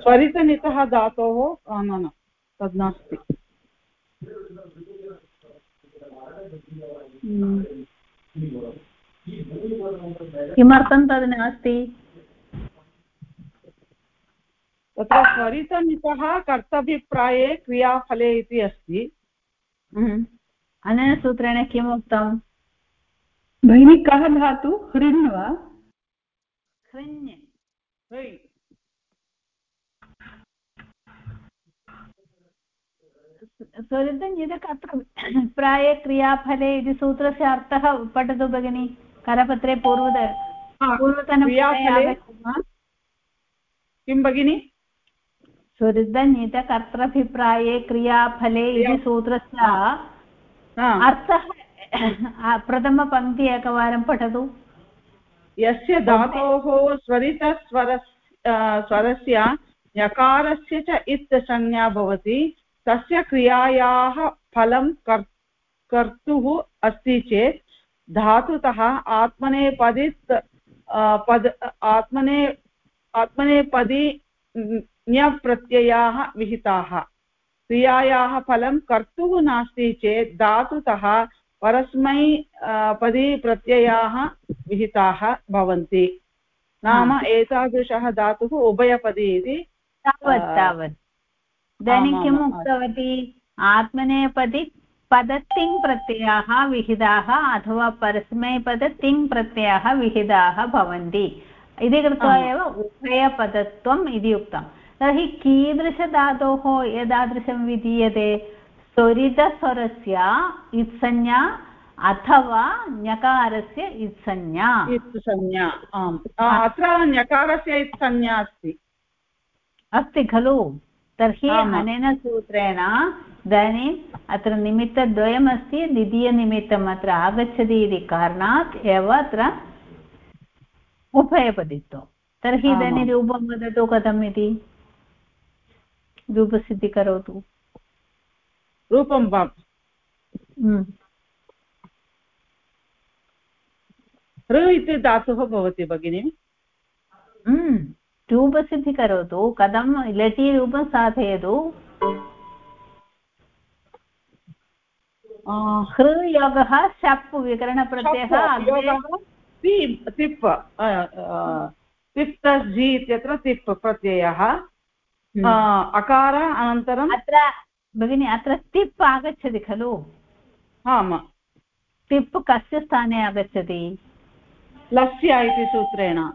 स्वरितनितः धातोः न न तद् नास्ति किमर्थं तद् नास्ति तत्र स्वरितनितः कर्तभिप्राये क्रियाफले इति अस्ति। हम्म। अनेन सूत्रेण किम् उक्तम्? भगिनी कः धातु? हृन् वा? हृण्य स्वरितञ्जितक् अत्र प्राये क्रियाफले इति सूत्रस्य अर्थः पठतु भगिनि। करपत्रे पूर्वत पूर्वतन किं भगिनि? स्वरितञ्जितकर्तृभिप्राये क्रियाफले इति सूत्रस्य अर्थः प्रथमपङ्क्ति एकवारं पठतु. यस्य धातोः स्वरितस्वर स्वरस्य यकारस्य च इत् संज्ञा भवति तस्य क्रियायाः फलं कर् कर्तुः अस्ति चेत् धातुतः आत्मनेपदित् पद आत्मने आत्मनेपदी ञप्रत्ययाः विहिताः। क्रियायाः फलं कर्तुः नास्ति चेत् धातुतः परस्मै पदी प्रत्ययाः विहिताः भवन्ति। नाम एतादृशः धातुः उभयपदी इति तावत् तावत्। इदानीं किम् उक्तवती? आत्मनेपदी पदतिङ् प्रत्ययाः विहिताः अथवा परस्मैपद तिङ् प्रत्ययाः विहिताः भवन्ति। इति कृत्वा एव उभयपदत्वम् इति उक्तं तर्हि कीदृशधातोः एतादृशं विधीयते? स्वरितस्वरस्य इत्संज्ञा अथवा ञकारस्य इत्संज्ञा? इत्संज्ञा आम्। अत्र ञकारस्य इत्संज्ञा अस्ति। अस्ति खलु। तर्हि अनेन सूत्रेण इदानीम् अत्र निमित्तद्वयमस्ति। द्वितीयनिमित्तम् अत्र आगच्छति इति कारणात् एव अत्र उभयपदित्वं तर्हि इदानीं रूपं वदतु कथम् इति। रूपसिद्धि करोतु रूपं वा। ऋ इति धातुः भवति भगिनि। रूपसिद्धि करोतु कथं लटि रूपं साधयतु। हृयोगः शप् विकरणप्रत्ययः तिप् तिप् जि इत्यत्र तिप् प्रत्ययः। अकार अनन्तरम् अत्र भगिनि अत्र तिप् आगच्छति खलु? आम्। तिप् कस्य स्थाने आगच्छति? लस्य इति सूत्रेण।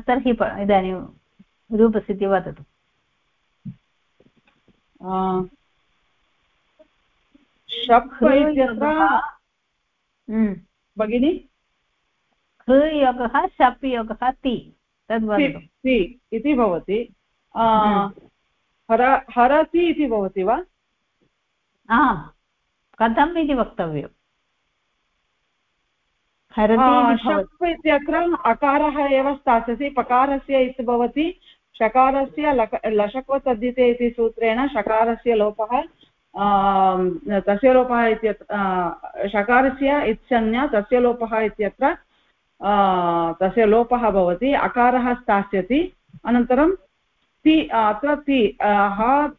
तर्हि इदानीं रूपसिद्धि वदतु। हम्म। भगिनि? हृयोगः शप् योगः ति। तद् ति इति भवति। हम्म। हर हरति इति भवति वा? कथम् इति वक्तव्यम्। शप् इत्यत्र अकारः एव स्थास्यति पकारस्य इति भवति शकारस्य लक लशक्वतद्धिते इति सूत्रेण शकारस्य लोपः तस्य लोपः इत्यत्र शकारस्य इत्संज्ञा तस्य लोपः इत्यत्र तस्य लोपः भवति अकारः स्थास्यति अनन्तरं ति अत्र ति ह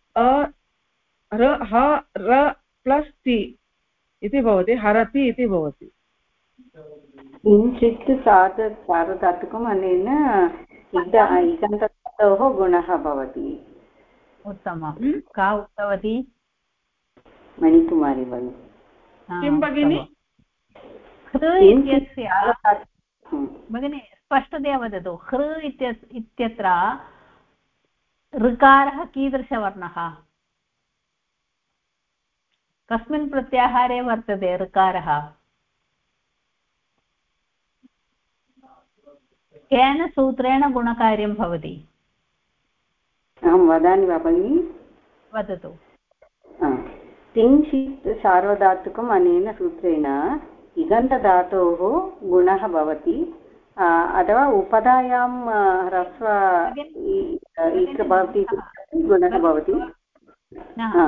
र ह र प्लस् ति इति भवति हरति इति भवति। किञ्चित् सार्ध सार्वधातुकम् अनेन इद गुणः भवति। उत्तमं। का उक्तवती? मणिकुमारी भगिनी? किं भगिनि हृ भगिनि स्पष्टतया वदतु। हृ इत्यत्र ऋकारः कीदृशवर्णः? कस्मिन् प्रत्याहारे वर्तते ऋकारः? केन सूत्रेण गुणकार्यं भवति? अहं वदामि वा भगिनि वदतु तिङ्क्षित् सार्वधातुकम् अनेन सूत्रेण इगन्तधातोः गुणः भवति। अथवा उपधायां ह्रस्व इक् भवति गुणः भवति।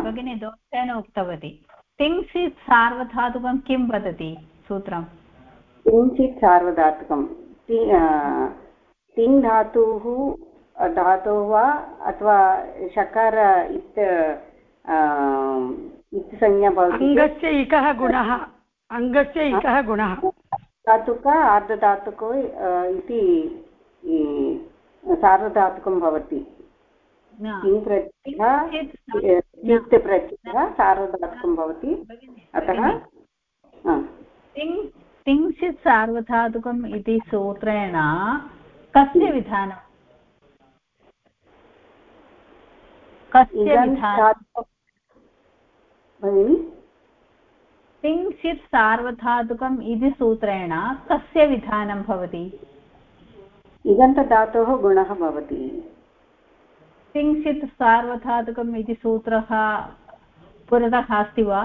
भगिनी दोषेण उक्तवती। तिङ्क्षित् सार्वधातुकं किं वदति सूत्रं? तिङ्क्षित् सार्वधातुकं। तिङ् धातुः धातोः वा अथवा शकार इत् संज्ञा भवति इकः गुणः। अङ्गस्य इकः गुणः। धातुक आर्धधातुको इति सार्वधातुकं भवति। प्रत्ययः प्रत्ययः सार्वधातुकं भवति। अतः तिङ्क्षित् सार्वधातुकम् इति सूत्रेण कस्य विधानं? कस्य विधानं? तिङ्क्षित् सार्वधातुकम् इति सूत्रेण कस्य विधानं भवति। इगन्तधातोः गुणः भवति। तिङ्क्षित् सार्वधातुकम् इति सूत्रः पुरतः अस्ति वा?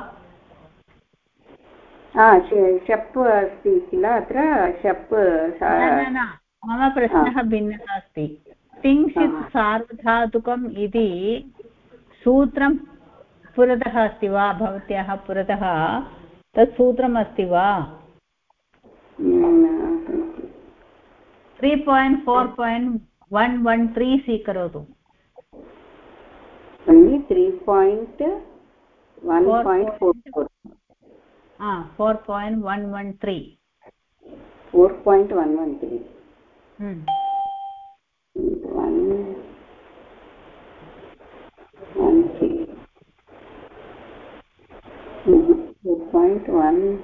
शप् अस्ति किल अत्र? शप् न मम प्रश्नः भिन्नः अस्ति। तिङ्क्षित् सार्वधातुकम् इति सूत्रं पुरतः अस्ति वा? भवत्याः पुरतः तत् सूत्रम् अस्ति वा? Three point four point one one three स्वीकरोतु। Three point one point four four four point one one three four point one one three four point one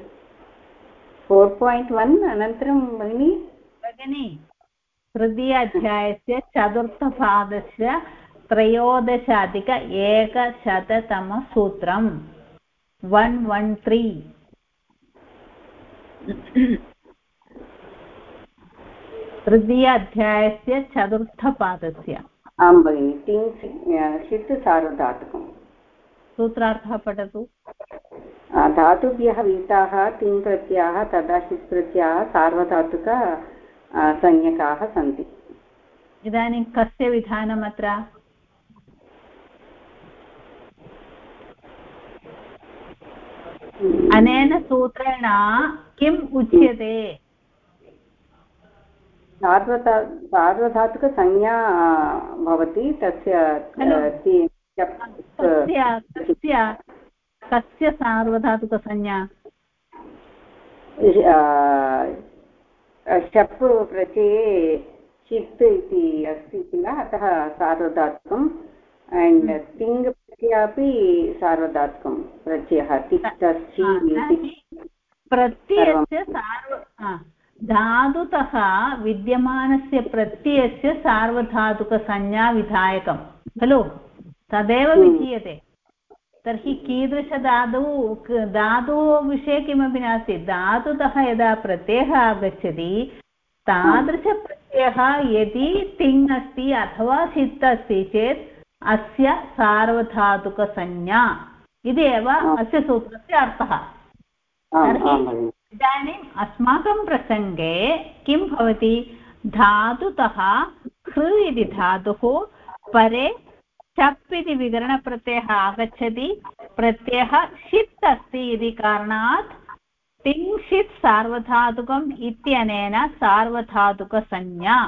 four point one अनन्तरं भगिनि? भगिनि तृतीयाध्यायस्य चतुर्थपादस्य त्रयोदशाधिक एकशततमसूत्रम्. वन् वन् त्री तृतीय अध्यायस्य चतुर्थपादस्य. आं भगिनि तिङ् षित् सार्वधातुकम्. सूत्रार्थः पठतु। धातुभ्यः वीताः तिङ् प्रत्ययाः तदा षित् प्रत्ययाः सार्वधातुक संज्ञकाः सन्ति। इदानीं कस्य विधानम् अत्र? अनेन सूत्रेण किम् उच्यते? सार्वधा सार्वधातुकसंज्ञा भवति तस्य कस्य कस्य सार्वधातुकसंज्ञा। शप् प्रत्यये चित् इति अस्ति किल? अतः सार्वधातुकम् अण्ड् तिङ् प्रत्ययापि सार्वधातुकं प्रत्ययः। तिष्ठि प्रत्ययस्य सार्व धातुतः विद्यमानस्य प्रत्ययस्य सार्वधातुकसंज्ञा विधायकं खलु? तदेव विधीयते तर्हि कीदृशधातु धातोः विषये किमपि नास्ति। धातुतः यदा प्रत्ययः आगच्छति तादृशप्रत्ययः यदि तिङ् अस्ति अथवा सित् अस्ति चेत् अस्य सार्वधातुकसंज्ञा। इति एव अस्य सूत्रस्य अर्थः। तर्हि इदानीम् अस्माकं प्रसङ्गे किं भवति? धातुतः हृ इति धातुः परे चप् इति विकरणप्रत्ययः आगच्छति। प्रत्ययः षित् अस्ति इति कारणात् तिङ्षित् सार्वधातुकम् इत्यनेन सार्वधातुकसंज्ञा।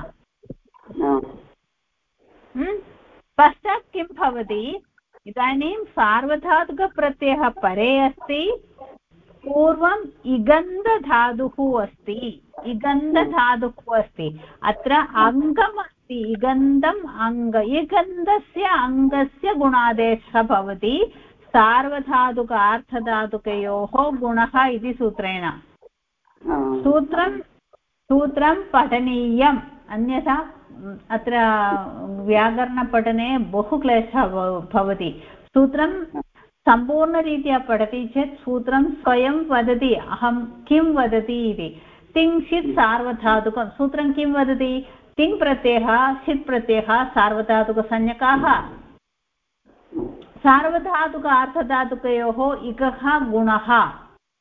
पश्चात् किं भवति? इदानीं सार्वधातुकप्रत्ययः परे अस्ति। पूर्वम् इगन्धधातुः अस्ति। इगन्धधातुः अस्ति। अत्र अङ्गम् अस्ति इगन्धम् अङ्ग इगन्धस्य अङ्गस्य गुणादेशः भवति। सार्वधातुक अर्थधातुकयोः गुणः इति सूत्रेण। सूत्रं सूत्रं पठनीयम्। अन्यथा अत्र व्याकरणपठने बहु क्लेशः भवति। सूत्रं सम्पूर्णरीत्या पठति चेत् सूत्रं स्वयं वदति। अहं किं वदति इति। तिङ्क्षित् सार्वधातुकं। सूत्रं किं वदति? तिङ् प्रत्ययः षित् प्रत्ययः सार्वधातुकसंज्ञकाः। सार्वधातुक अर्थधातुकयोः इकः गुणः।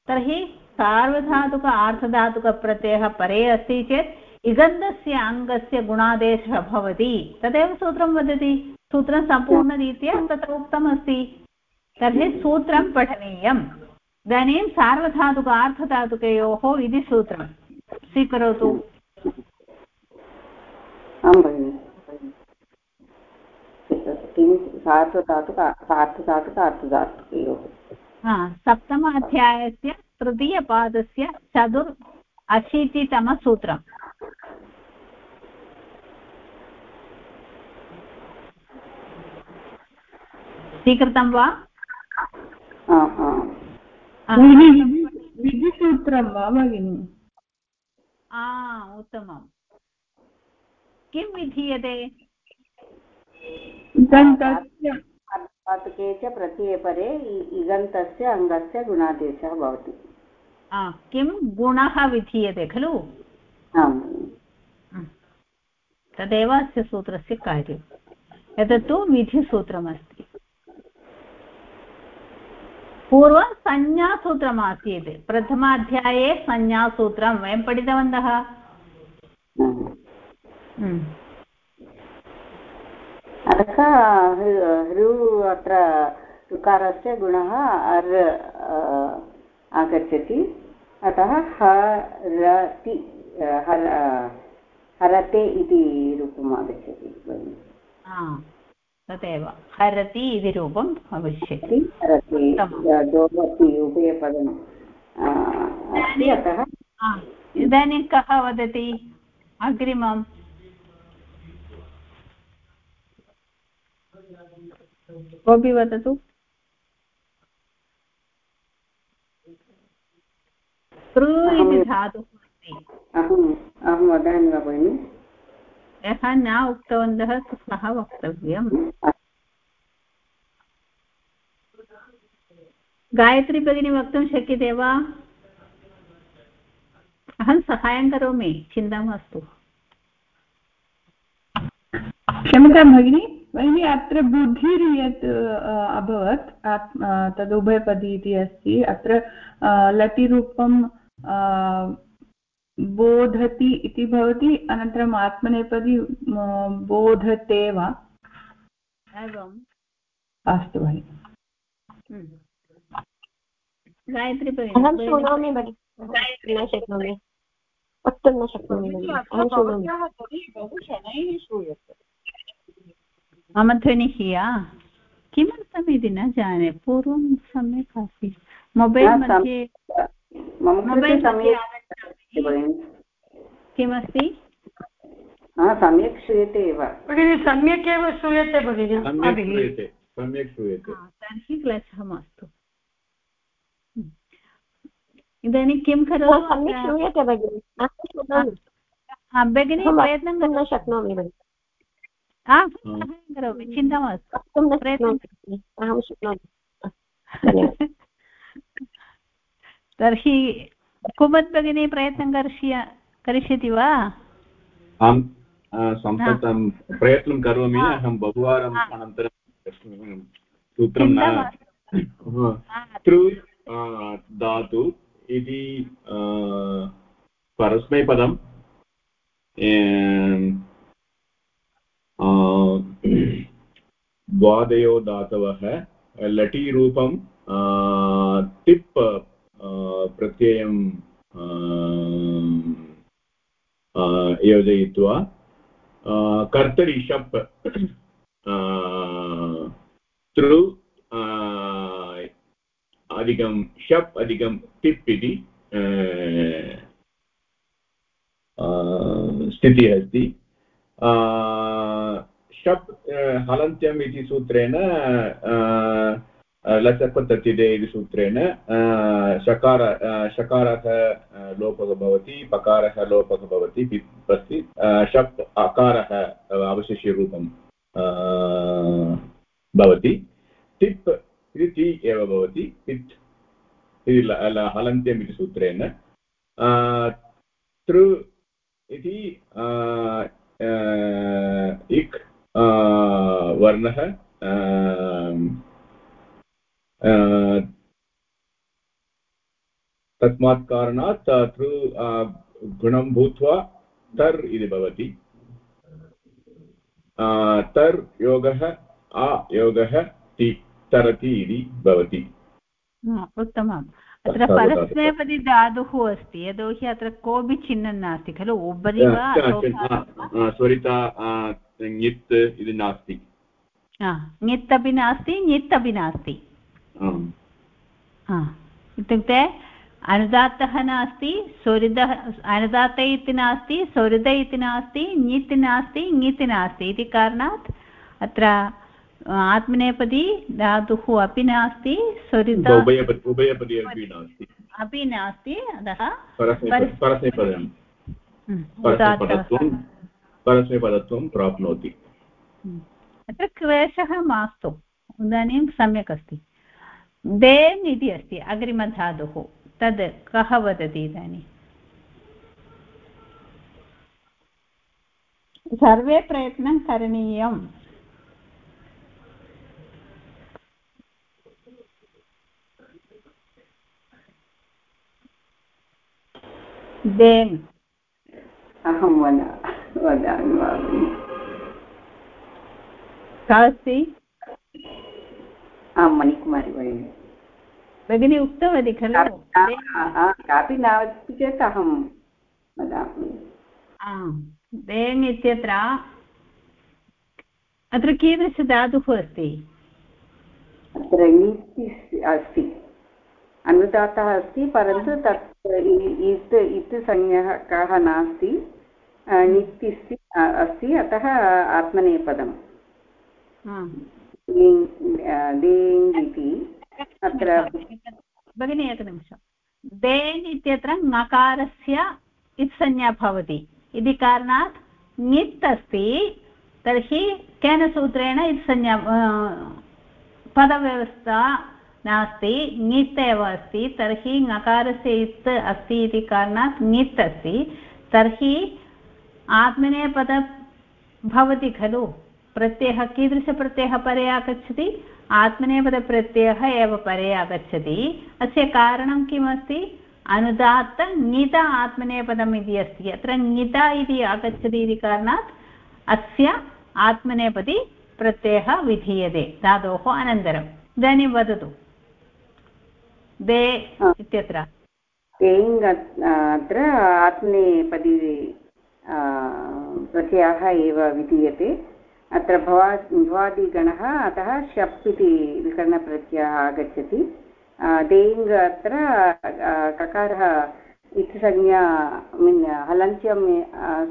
तर्हि सार्वधातुक अर्थधातुकप्रत्ययः परे अस्ति चेत् इगन्धस्य अङ्गस्य गुणादेशः भवति। तदेव सूत्रं वदति। सूत्रं सम्पूर्णरीत्या तत्र उक्तमस्ति। तर्हि सूत्रं पठनीयम्। इदानीं सार्वधातुक आर्थधातुकयोः इति सूत्रं। स्वीकरोतु। आं भगिनि सार्धधातुक सार्धधातुक अर्थधातुकयोः सप्तम अध्यायस्य तृतीयपादस्य चतुर् अशीतितमसूत्रम् स्वीकृतं वा? विधिसूत्रं वा भगिनि? उत्तमम्। किं विधीयते पातके च प्रत्ययपरे इगन्तस्य अङ्गस्य गुणादेशः भवति। किं? गुणः विधीयते खलु? तदेव अस्य सूत्रस्य कार्यम्। एतत्तु विधिसूत्रमस्ति। पूर्वं संज्ञासूत्रमासीत् प्रथमाध्याये संज्ञासूत्रं वयं पठितवन्तः। अतः हृ अत्र ऋकारस्य गुणः अर् आगच्छति अतः हरति हर हरते इति रूपम् आगच्छति तदेव हरति इति रूपं भविष्यति उभयपदम् अस्ति अतः इदानीं कः वदति अग्रिमम् कोऽपि वदतु तृ? इति धातुः अस्ति अहं वदामि वा भगिनि यः न उक्तवन्तः सः वक्तव्यम् गायत्री भगिनी वक्तुं शक्यते वा अहं सहायं करोमि चिन्ता मास्तु। क्षम्यतां भगिनि। भगिनि अत्र बुद्धिर् यत् अभवत् तद् उभयपदी इति अस्ति। अत्र लटिरूपं बोधति इति भवति अनन्तरम् आत्मनेपदी बोधते वा एवम् अस्तु भगिनि हम्म। गायत्री अहं शृणोमि भगिनि। न शक्नोमि वक्तुं न शक्नोमि बहु शनैः श्रूयते। मम ध्वनिः या किमर्थमिति न जाने पूर्वं सम्यक् आसीत्। मोबैल् मध्ये मोबैल् मध्ये किमस्ति? सम्यक् श्रूयते एव। भगिनि सम्यक् एव श्रूयते भगिनि। सम्यक् श्रूयते तर्हि क्लेशः मास्तु इदानीं किं करोतु सम्यक् श्रूयते भगिनि। भगिनी प्रयत्नं न शक्नोमि भगिनि। करोमि चिन्ता मास्तु. अहं शक्नोमि तर्हि कुमत् भगिनी प्रयत्नं करिष्य करिष्यति वा आम् प्रयत्नं करोमि अहं बहुवारम् अनन्तरं सूत्रं न तृ धातु इति परस्मैपदं द्वादयो धातवः लटीरूपं तिप् प्रत्ययं योजयित्वा कर्तरि शप् तृ अधिकं शप्, अधिकं टिप् इति स्थितिः अस्ति। शप् हलन्त्यम् इति सूत्रेण लचपततिदे इति सूत्रेण शकार शकारः लोपः भवति, पकारः लोपः भवति अस्ति शप् अकारः अवशिष्यरूपं भवति। टिप् इति ति एव भवति, पित् इति हलन्त्यम् इति सूत्रेण। तृ इति इक् वर्णः तस्मात् कारणात् तृ गुणं भूत्वा तर् इति भवति। तर् योगः, आ योगः, ति, तरति इति भवति। उत्तमम्। अत्र परस्मैपदी धातुः अस्ति यतोहि अत्र कोऽपि चिह्नं नास्ति खलु? उपरि वा स्वरिता ङित् इति नास्ति। ङित् अपि नास्ति ङित् अपि नास्ति। इत्युक्ते अनुदात्तः नास्ति स्वरितः अनुदात्त इति नास्ति स्वरित इति नास्ति ङित् नास्ति ङित् नास्ति इति कारणात् अत्र आत्मनेपदी धातुः अपि नास्ति स्वरित अपि नास्ति। अतः परस्मैपदत्वं प्राप्नोति। अत्र क्लेशः मास्तु। इदानीं सम्यक् अस्ति। देन् इति अस्ति अग्रिमधातुः। तद् कः वदति इदानीं? सर्वे प्रयत्नं करणीयम्। देन्। अहं वद वदामि का अस्ति आं मणिकुमारी भगिनि भगिनी उक्तवती खलु? कापि न वदति चेत् अहं वदामि। देन् इत्यत्र अत्र कीदृशधातुः अस्ति? अत्र नीति अस्ति। अनुदातः अस्ति परन्तु तत् इत् इत् संज्ञः कः नास्ति? नित्यस्ति अस्ति अतः आत्मनेपदम्। देङ् इति अत्र भगिनि एकनिमिषं। देन् इत्यत्र ङकारस्य इत्संज्ञा भवति। इति कारणात् ङित् अस्ति तर्हि केन सूत्रेण इत्संज्ञा पदव्यवस्था नास्ति, ङित् एव अस्ति, तर्हि ङकारस्य इत् अस्ति इति कारणात् ङित् अस्ति। तर्हि आत्मनेपद भवति खलु? प्रत्ययः, कीदृशप्रत्ययः परे आगच्छति? आत्मनेपदप्रत्ययः एव परे आगच्छति। अस्य कारणं किमस्ति? अनुदात्त ङित आत्मनेपदम् इति अस्ति। अत्र ङित इति आगच्छति इति कारणात् अस्य आत्मनेपदी प्रत्ययः विधीयते। धातोः अनन्तरम् इदानीं वदतु। दे इत्यत्र. तेङ् अत्र आत्मनेपदी प्रत्ययः एव विधीयते. अत्र भवा भवादिगणः अतः शप् इति विकरणप्रत्ययः आगच्छति. देङ् अत्र ककारः इति संज्ञा मीन् हलन्त्यं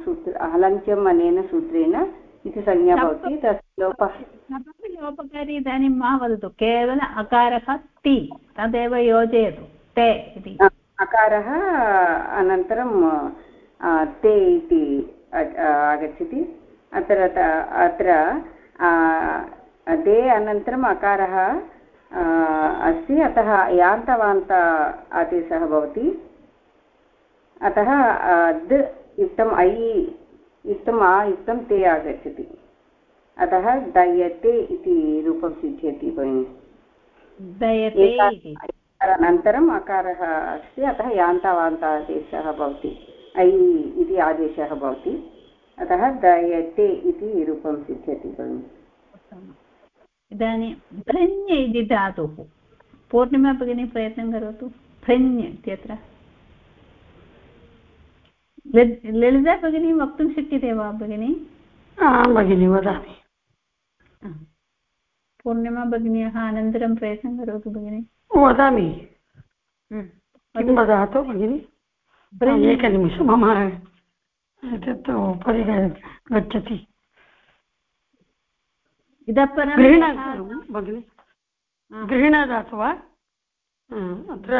सूत्र हलन्त्यम् अनेन सूत्रेण इति संज्ञा भवति तस्य लोपः लोपकारि इदानीं मा वदतु? केवल अकारः ति तदेव योजयतु ते इति। अकारः अनन्तरं ते इति आगच्छति। अत्र अत्र दे अनन्तरम् अकारः अस्ति अतः यान्तवान्त आदेशः भवति। अतः द युक्तम् ऐ युक्तम् आ युक्तं ते आगच्छति। अतः दयते इति रूपं सिद्ध्यति भगिनि। अनन्तरम् अकारः अस्ति अतः यान्तावान्त आदेशः भवति। ऐ इति आदेशः भवति। अतः दयते इति रूपं सिद्ध्यति भगिनि। इदानीं भृञ् इति धातुः। पूर्णिमा भगिनी प्रयत्नं करोतु। भृञ् इत्यत्र। ललिता भगिनी वक्तुं शक्यते वा भगिनी? आं भगिनि वदामि। पूर्णिमा भगिन्याः अनन्तरं प्रयत्नं करोतु भगिनि। वदामि। किं वदातु भगिनि? एकनिमिषं मम एतत् उपरि गच्छति। इतः परं भगिनि। गृहीण दातु वा? अत्र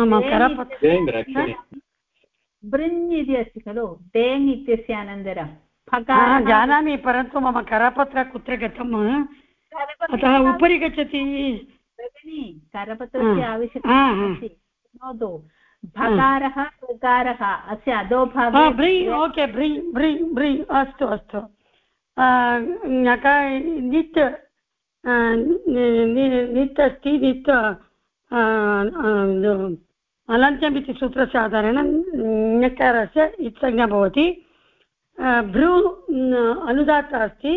मम करपत्र बृञ् इति अस्ति खलु? तेङ् इत्यस्य अनन्तरं। जानामि परन्तु मम करपत्र कुत्र गतम्? अतः उपरि गच्छति। भगिनि करपत्रस्य आवश्यकता शृणोतु भकारः ऋकारः अस्य अधोभागे ब्रि ओके ब्रि ब्रि ब्रि अस्तु अस्तु। नित् नित् अस्ति नित् अलन्त्यम् इति सूत्रस्य आधारेण ञकारस्य इत्संज्ञा भवति। भ्रू अनुदात्त अस्ति।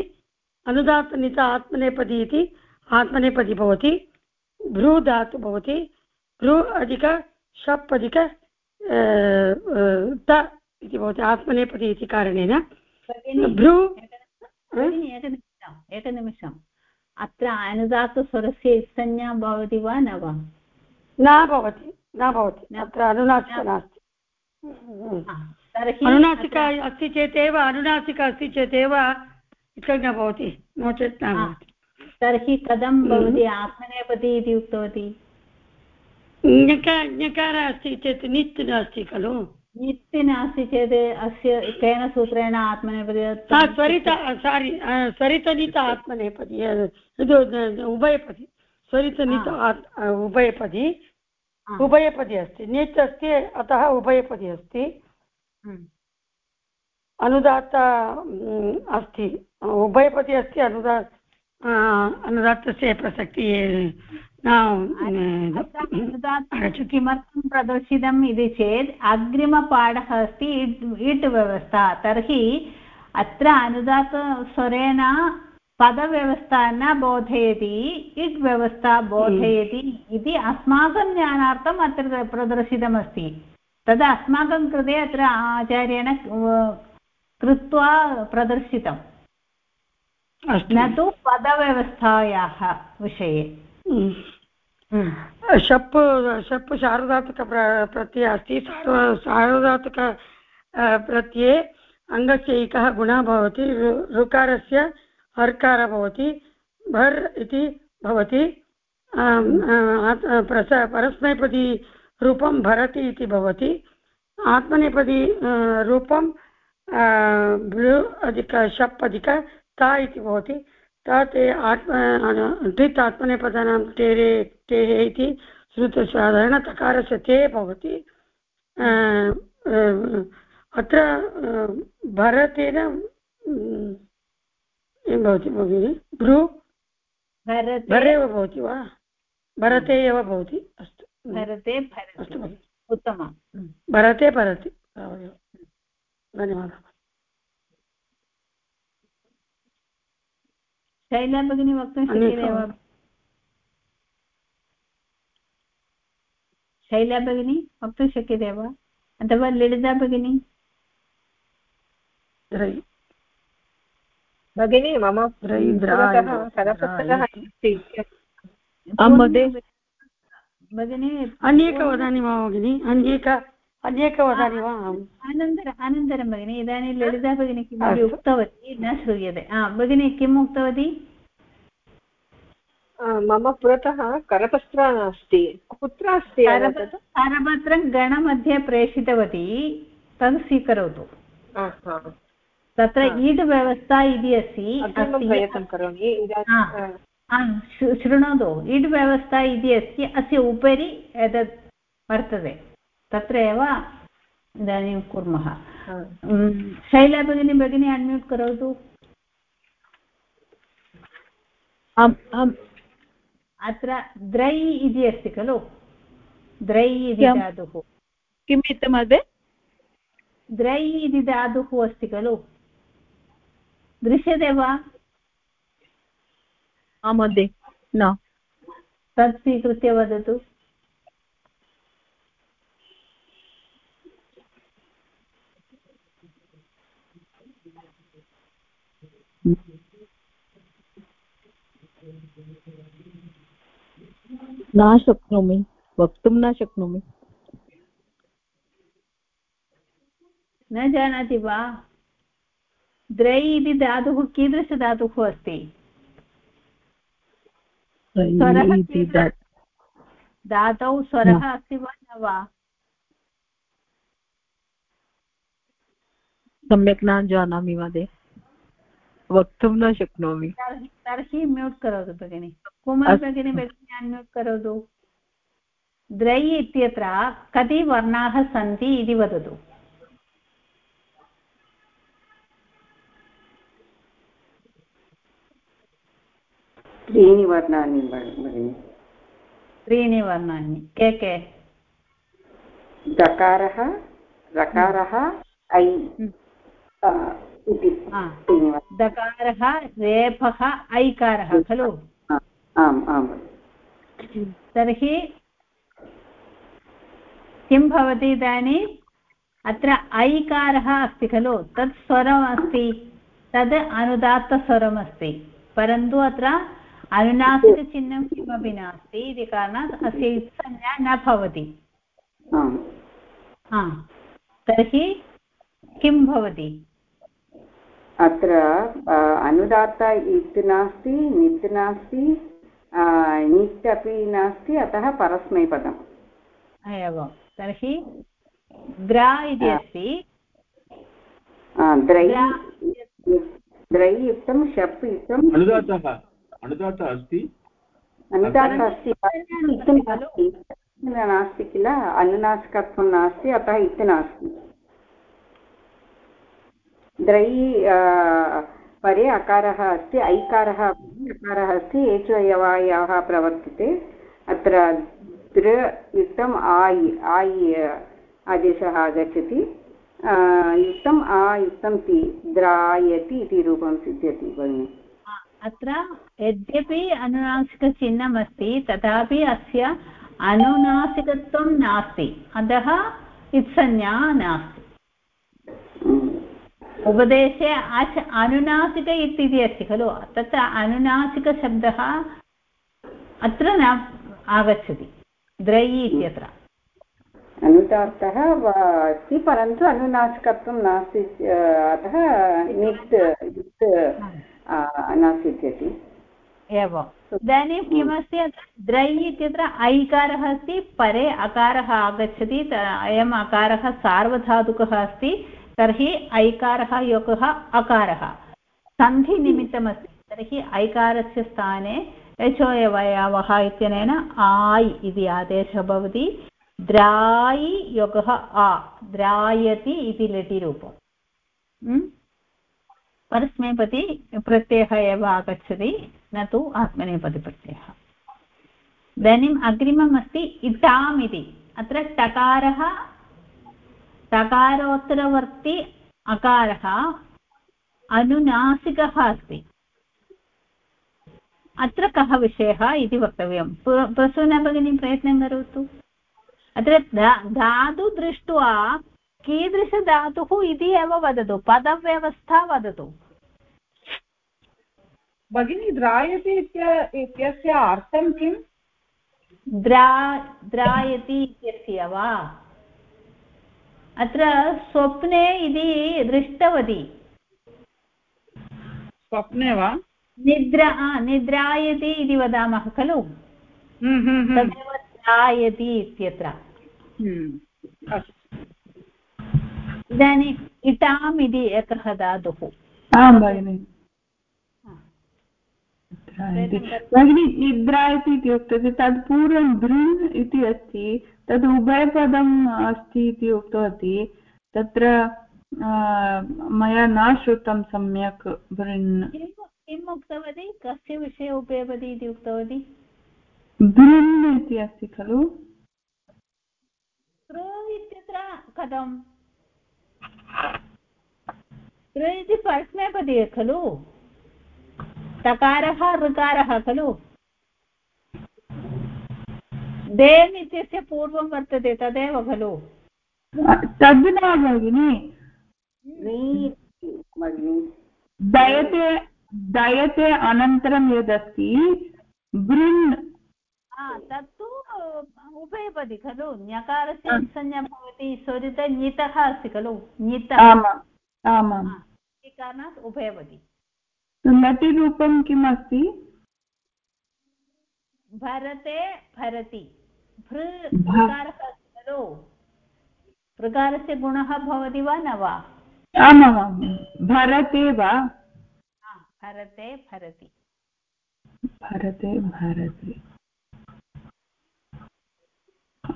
अनुदात्तनित आत्मनेपदी इति आत्मनेपदी भवति। भ्रू धातु भवति। भ्रू अधिक शप् अधिक त इति भवति आत्मनेपदी इति कारणेन। भ्रू एकनिमिषम् एकनिमिषम् अत्र अनुदात्तस्वरस्य संज्ञा भवति वा न वा? न भवति। न भवति अत्र अनुनासिका नास्ति। अनुनासिका अस्ति चेदेव अनुनासिका अस्ति चेदेव संज्ञा भवति नो चेत् न भवति। तर्हि कथं भवती आत्मनेपदी इति उक्तवती? ञकार अस्ति चेत् नित् नास्ति खलु। नित्य नास्ति चेत् अस्य केन सूत्रेण आत्मनेपदी स्वरित सारि स्वरितनित आत्मनेपदी उभयपदी। स्वरितनित उभयपदी। उभयपदी अस्ति नित् अस्ति अतः उभयपदी अस्ति। अनुदात्त अस्ति। उभयपदी अस्ति अनुदा अनुदात्तस्य प्रसक्तिः किमर्थं प्रदर्शितम् इति चेत् अग्रिमपाठः अस्ति इट् व्यवस्था। तर्हि अत्र अनुदातस्वरेण पदव्यवस्था न बोधयति इट् व्यवस्था बोधयति इति अस्माकं ज्ञानार्थम् अत्र प्रदर्शितमस्ति। तद् अस्माकं कृते अत्र आचार्येण कृत्वा प्रदर्शितम्। न तु पदव्यवस्थायाः विषये। शप् शप् शारदात्मक प्रत्ययः अस्ति। शारदात्मक प्रत्यये अङ्गस्य एकः गुणः भवति। ऋकारस्य हर्कारः भवति, भर् इति भवति प्रस, परस्मैपदी रूपं भरति इति भवति, आत्मनेपदी रूपं भृ अधिक, शप् अधिक, ता इति भवति, ता ते आत्म टित् आत्मनेपदानां टेरे टेः इति श्रुतसाधारण तकारस्य ते भवति अत्र भरतेन किं भवति भगिनि। भ्रू? भरेव भवति वा? भरते एव भवति? अस्तु। भरते अस्तु भगिनि। उत्तमं भरते भरति। धन्यवादः। शैला भगिनी वक्तुं शक्यते वा? शैला भगिनी वक्तुं शक्यते वा? अथवा ललिता भगिनी? भगिनी मम करपुस्तकः भगिनी अन्येक वदामि वा भगिनि? अन्येक अन्येक वदामि वा? अनन्तरम् अनन्तरं भगिनि इदानीं ललिता भगिनी किमपि उक्तवती न श्रूयते। भगिनी किम् उक्तवती? मम पुरतः करपत्र नास्ति। कुत्र अस्ति करपत्रं गणमध्ये प्रेषितवती तद् स्वीकरोतु। तत्र ईड् व्यवस्था इति अस्ति शृणोतु। ईड् व्यवस्था इति अस्ति अस्य उपरि एतत् वर्तते। तत्र एव इदानीं कुर्मः। शैला भगिनी भगिनी अन्म्यूट् करोतु। आम् आम्। अत्र द्रै इति अस्ति खलु? द्रै इति धातुः। किम् इत्थमध्ये द्रै इति धातुः अस्ति खलु? दृश्यते वा? आमध्ये न। तत् स्वीकृत्य वदतु। न शक्नोमि वक्तुं न शक्नोमि। न जानाति वा? द्रै इति धातुः कीदृशधातुः अस्ति धातौ स्वरः अस्ति वा न वा सम्यक् न जानामि महोदय वक्तुं न शक्नोमि तर्हि तर्हि म्यूट् करोतु भगिनि कुमारी भगिनी भगिनी अन्म्यूट् करोतु द्रै इत्यत्र कति वर्णाः सन्ति इति वदतु त्रीणि वर्णानि भगिनि त्रीणि वर्णानि के के दकारः रकारः ऐ इति। दकारः रेफः ऐकारः खलु आम् आम् तर्हि किं भवति इदानीम् अत्र ऐकारः अस्ति खलु तत् स्वरम् अस्ति तद् अनुदात्तस्वरमस्ति परन्तु अत्र अनुनासिकचिह्नं किमपि नास्ति इति कारणात् अस्य इत्संज्ञा न भवति। हा। तर्हि किं भवति? अत्र अ, इत् नास्ति नित् नास्ति णित् अपि नास्ति अतः परस्मैपदम्। एवं। तर्हि ग्रा इति अस्ति। द्रै। द्रै युक्तं शप् युक्तं। अनुदातः अनुदातः अस्ति? अनुदात्त अस्ति नास्ति। किल? अनुनासिकत्वं नास्ति अतः इत् नास्ति। द्रै परे अकारः अस्ति ऐकारः अकारः अस्ति एचयवायाः प्रवर्तते। अत्र दृ युक्तम् आय् आय् आदेशः आगच्छति। युक्तम् आ युक्तं ति द्रायति इति रूपं सिद्ध्यति भगिनि। अत्र यद्यपि अनुनासिकचिह्नम् अस्ति तथापि अस्य अनुनासिकत्वं नास्ति। अतः इत्संज्ञा नास्ति। Mm. उपदेशे अच् अनुनासिक इति अस्ति खलु? तत्र अनुनासिकशब्दः अत्र न आगच्छति। द्रै इत्यत्र अनुदात्तः अस्ति परन्तु अनुनासिकत्वं नास्ति अतः नित् न सिद्ध्यति एवम् इदानीं किमस्ति अत्र? द्रै इत्यत्र ऐकारः अस्ति परे अकारः आगच्छति त- अयम् अकारः सार्वधातुकः अस्ति तर्हि ऐकारः योगः अकारः। सन्धिनिमित्तमस्ति तर्हि ऐकारस्य स्थाने यचोयवयवः इत्यनेन आय् इति आदेशः भवति। द्रायि योगः आ द्रायति इति लटिरूपम् उम्? परस्मैपदी प्रत्ययः एव आगच्छति, न तु आत्मनेपदप्रत्ययः इदानीम् अग्रिमम् अस्ति इटाम् इति अत्र टकारः, टकारोत्तरवर्ति अकारः अनुनासिकः अस्ति। अत्र कः विषयः इति वक्तव्यं। प्रसूना भगिनी प्रयत्नं करोतु। अत्र धातु दृष्ट्वा कीदृशधातुः इति एव वदतु, पदव्यवस्था वदतु। भगिनी द्रायते इत्य- इत्यस्य अर्थं किम्? द्रा द्रायति इत्यस्य वा? अत्र स्वप्ने इति दृष्टवती। स्वप्ने वा? निद्रा आ, निद्रायति इति वदामः खलु? हम्म, हम्म, हम्म। तदेव ध्यायति इत्यत्र। इदानीम् इटाम् इति एकः धातुः। आं भगिनि। भगिनि निद्रा इति इत्युक्तते तत् पूर्वं बृन् इति अस्ति तद् उभयपदम् अस्ति इति उक्तवती तत्र मया न श्रुतं सम्यक् बृन् किम् उक्तवती? कस्य विषये उपयोगवती इति उक्तवती? बृन् इति अस्ति खलु? कृ इत्यत्र कथम्? कृ इति परस्मैपदी खलु? तकारः ऋकारः खलु? देम् इत्यस्य पूर्वं वर्तते तदेव खलु? तद् न भगिनि। दयते दयते अनन्तरं यदस्ति बृन् तत्तु उभयपदी खलु? ञकारस्य संज्ञा भवति स्वरित ञितः अस्ति खलु? ञितः। आमाम् कारणात् उभयपदी। नटिरूपं किम् अस्ति भरते। भरति भृकारः खलु। भृकारस्य गुणः भवति वा न वा? आमामां भरते वा? भरते भरति। भरते भरति।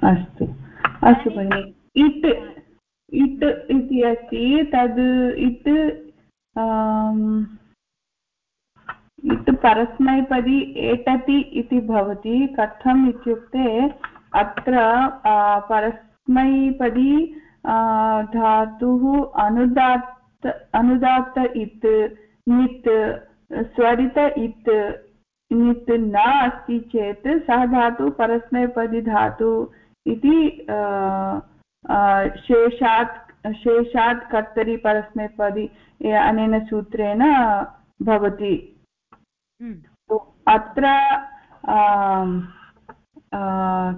अस्तु। अस्तु भगिनि। इट् इट् इति अस्ति। तद् इट् परस्मैपदी एटति इति भवति कथम् इत्युक्ते अत्र परस्मैपदी धातुः अनुदात्त अनुदात्त इत्, नित्, स्वरित इत्, नित् न अस्ति चेत् सः धातु परस्मैपदी धातु इति शेषात् शेषात् कर्तरि परस्मैपदी अनेन सूत्रेण भवति। अत्र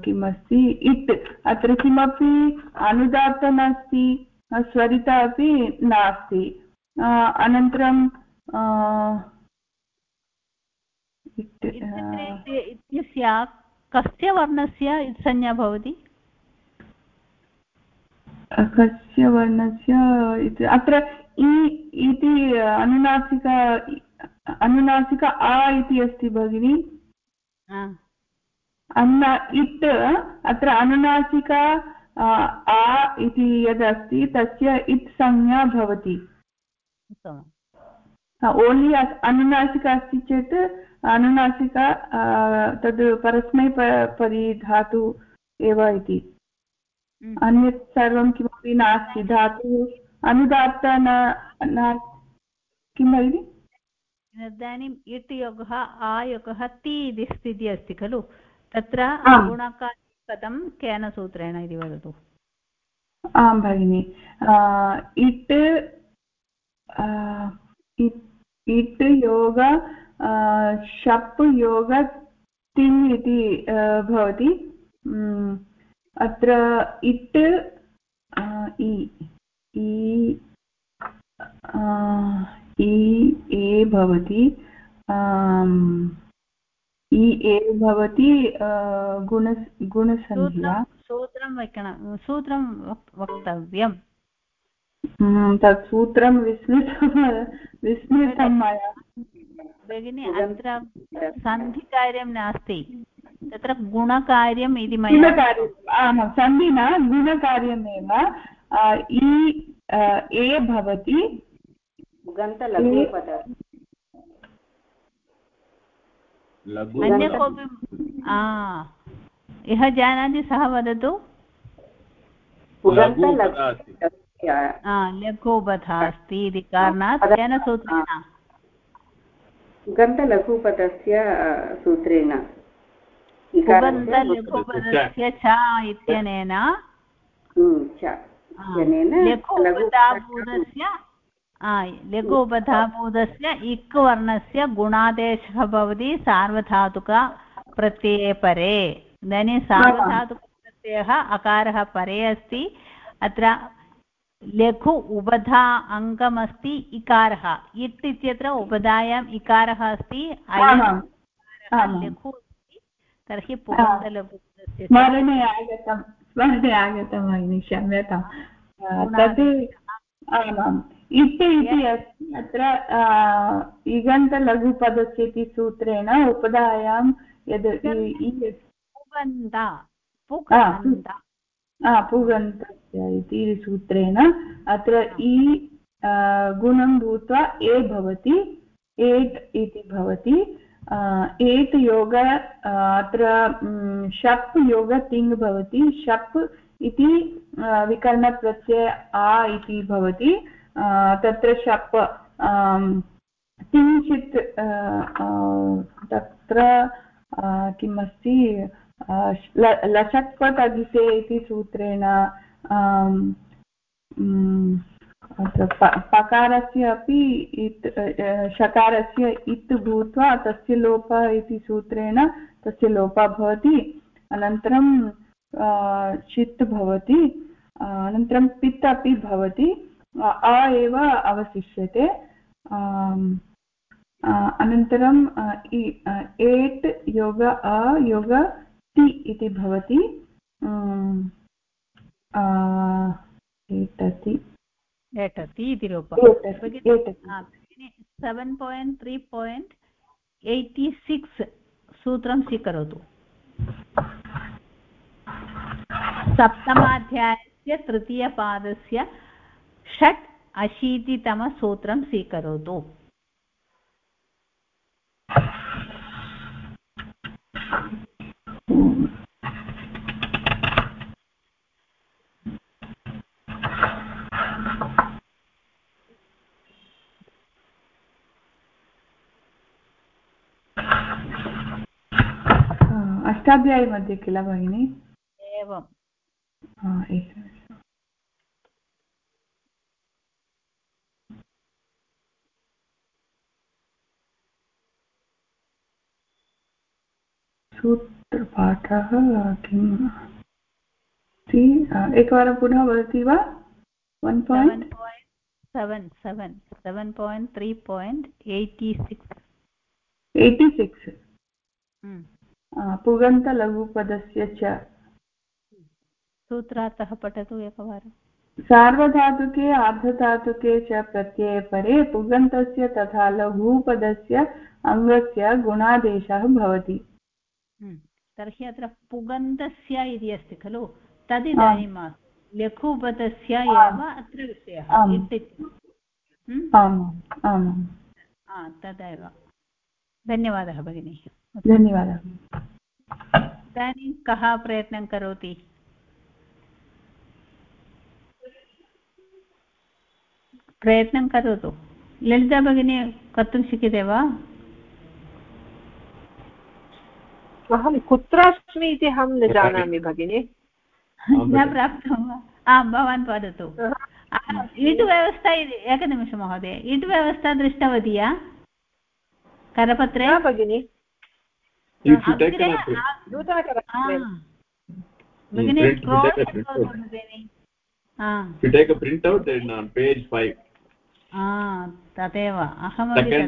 किमस्ति इट् अत्र किमपि अनुदात्त नास्ति स्वरित अपि नास्ति। अनन्तरं इत्यस्य कस्य वर्णस्य संज्ञा भवति? कस्य वर्णस्य अत्र इति अनुनासिक अनुनासिक आ इति अस्ति भगिनि। अन्ना इत् अत्र अनुनासिक आ इति यदस्ति तस्य इत् संज्ञा भवति। ओन्लि अनुनासिक अस्ति चेत् अनुनासिक तद् परस्मै धातु एव इति। हम्म। अन्यत् सर्वं किमपि नास्ति धातुः अनुदात्त न किं भगिनि? इदानीम् इट् योगः आयोगः ति इति स्थितिः अस्ति खलु। तत्र गुणकार्यपदं केन सूत्रेण इति वदतु। आं भगिनि इट् इट् योग शप् योग तिङ् इति भवति। अत्र इट् इ ए भवति इ ए भवति गुण गुणसंज्ञा सूत्रं सूत्रं वक्तव्यम्। तत् सूत्रं विस्मृतं विस्मृतं मया। भगिनि अत्र सन्धिकार्यं नास्ति। तत्र गुणकार्यम् इति मया आमां सन्धि न गुणकार्यमेव इ ए भवति अन्य कोऽपि यः जानाति सः वदतु? लघुपथा अस्ति इति कारणात् तेन सूत्रेण। गन्तलघुपदस्य सूत्रेण। लघुपदस्य च इत्यनेन। लघुपदाभूतस्य लघु उपधाभूतस्य इक् वर्णस्य गुणादेशः भवति सार्वधातुकप्रत्यये परे। इदानीं सार्वधातुकप्रत्ययः अकारः परे अस्ति। अत्र लघु उपधा अङ्गमस्ति इकारः। इट् इत्यत्र उपधायाम् इकारः अस्ति लघु अस्ति। तर्हि पुगन्तलघुपदस्य स्मरणे आगतं। स्मरणे आगतं भगिनि क्षम्यतां तद् आमाम्। इति इति अस्ति। अत्र इगन्तलघुपदस्य इति सूत्रेण उपधायां यद् पुगन्तस्य इति सूत्रेण अत्र इ गुणं भूत्वा ए भवति एट् इति भवति। एट् योग अत्र शप् योग तिङ् भवति। शप् इति विकरणप्रत्यय आ इति भवति। तत्र शप् किञ्चित् तत्र किम् अस्ति तदिसे इति सूत्रेण पकारस्य अपि इत् शकारस्य इत् भूत्वा तस्य लोपः इति सूत्रेण तस्य लोपः भवति। अनन्तरं चित् भवति। अनन्तरं पित् अपि भवति। अ एव अवशिष्यते। अनन्तरं एट् योग अ योग ति इति भवति। एटति एटति इति रूपं seven point three point eighty six सूत्रं स्वीकरोतु। सप्तमाध्यायस्य तृतीयपादस्य षट् अशीतितमसूत्रं स्वीकरोतु। अष्टाध्यायीमध्ये किल भगिनि? एवम्। सूत्रपाठः किम्? एकवारं पुनः वदति वा? One point seven seven seven point three point eighty six eighty six पुगन्तलघुपदस्य च। सूत्रार्थः पठतु एकवारं सार्वधातुके आर्धधातुके च प्रत्यये परे पुगन्तस्य तथा लघुपदस्य अङ्गस्य गुणादेशः भवति। तर्हि अत्र पुगन्तस्य इति अस्ति खलु? तदिदानीं मास्तु। लघुपदस्य एव अत्र विषयः। हम्म? तदेव। धन्यवादः भगिनी। धन्यवादः। इदानीं कः प्रयत्नं करोति? प्रयत्नं करोतु। ललिता भगिनी कर्तुं शक्यते वा? अहं कुत्र अस्मि इति अहं न जानामि भगिनि। न प्राप्तं वा? आं भवान् वदतु। ईटु व्यवस्था एकनिमिषं महोदय। ईटु व्यवस्था दृष्टवती या करपत्रे? भगिनि. तदेव। अहमपि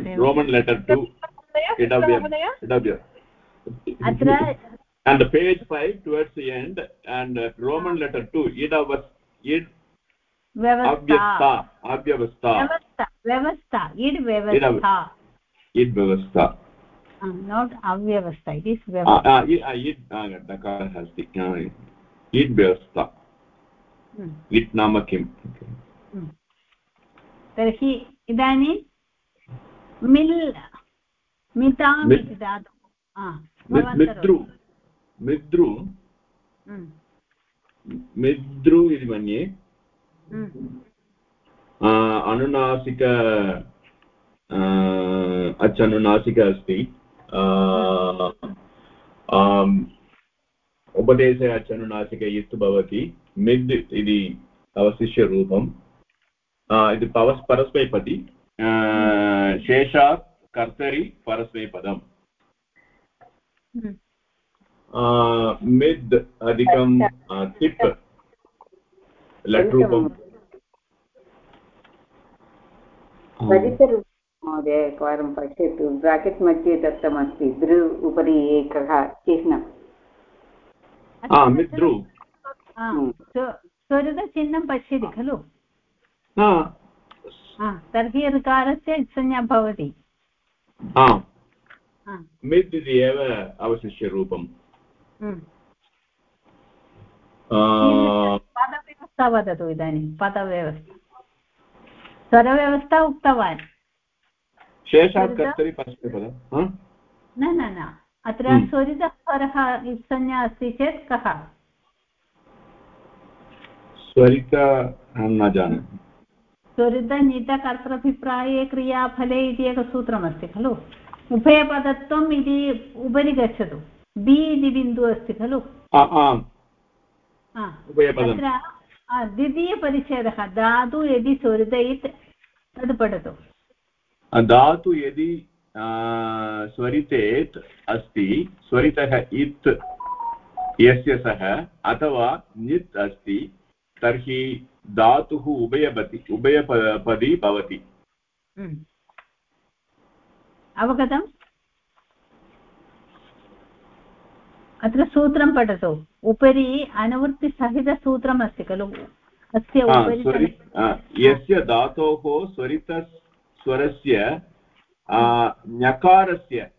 तदेव। roman letter 2 idawya idawya अत्र and the page 5 towards the end and uh, roman letter 2 idavas id व्यवस्था अव्यवस्था व्यवस्था व्यवस्था इड् व्यवस्था इड् व्यवस्था नाट् अव्यवस्था इट् इस् व्यवस्था इड् नकारः अस्ति इड् व्यवस्था इट् नाम किम् तर्हि इदानीं मिल् मिताम् इति धातुः मिद्रु मिद्रु मिद्रु इति मन्ये। अनुनासिक अच् अनुनासिक अस्ति। उपदेशे अच् अनुनासिक इत् भवति। मिद् इति अवशिष्यरूपम् इति पवस् परस्मैपदी शेषात् कर्तरि परस्मैपदम् मिद् अधिकं तिप् लट् रूपम् महोदय एकवारं पश्यतु। ब्राकेट् मध्ये दत्तमस्ति दृ उपरि एकः चिह्नं स्वरितचिह्नं पश्यति खलु? तर्हि ऋकारस्य संज्ञा भवति। मिद् इति एव अवशिष्यरूपम् पदव्यवस्था वदतु इदानीं पदव्यवस्था स्वरव्यवस्था उक्तवान् शेषात् कर्तरि परस्मैपदं न न न अत्र स्वरितस्वरः संज्ञा अस्ति चेत् कः स्वरित अहं न जानामि स्वरितनितकर्तृभिप्राये क्रियाफले इति एकं सूत्रमस्ति खलु उभयपदत्वम् इति उपरि गच्छतु बि इति बिन्दुः अस्ति खलु? अत्र द्वितीयपरिच्छेदः धातु यदि स्वरितयित् तद् पठतु. धातु यदि स्वरिते अस्ति स्वरितः इत् यस्य सः अथवा नित् अस्ति तर्हि धातुः उभयपति उभयपदी भवति. हम्म। अवगतम्? अत्र सूत्रं पठतु। उपरि अनुवृत्तिसहितसूत्रमस्ति खलु? अस्य उपरि यस्य धातोः स्वरित स्वरस्य ञकारस्य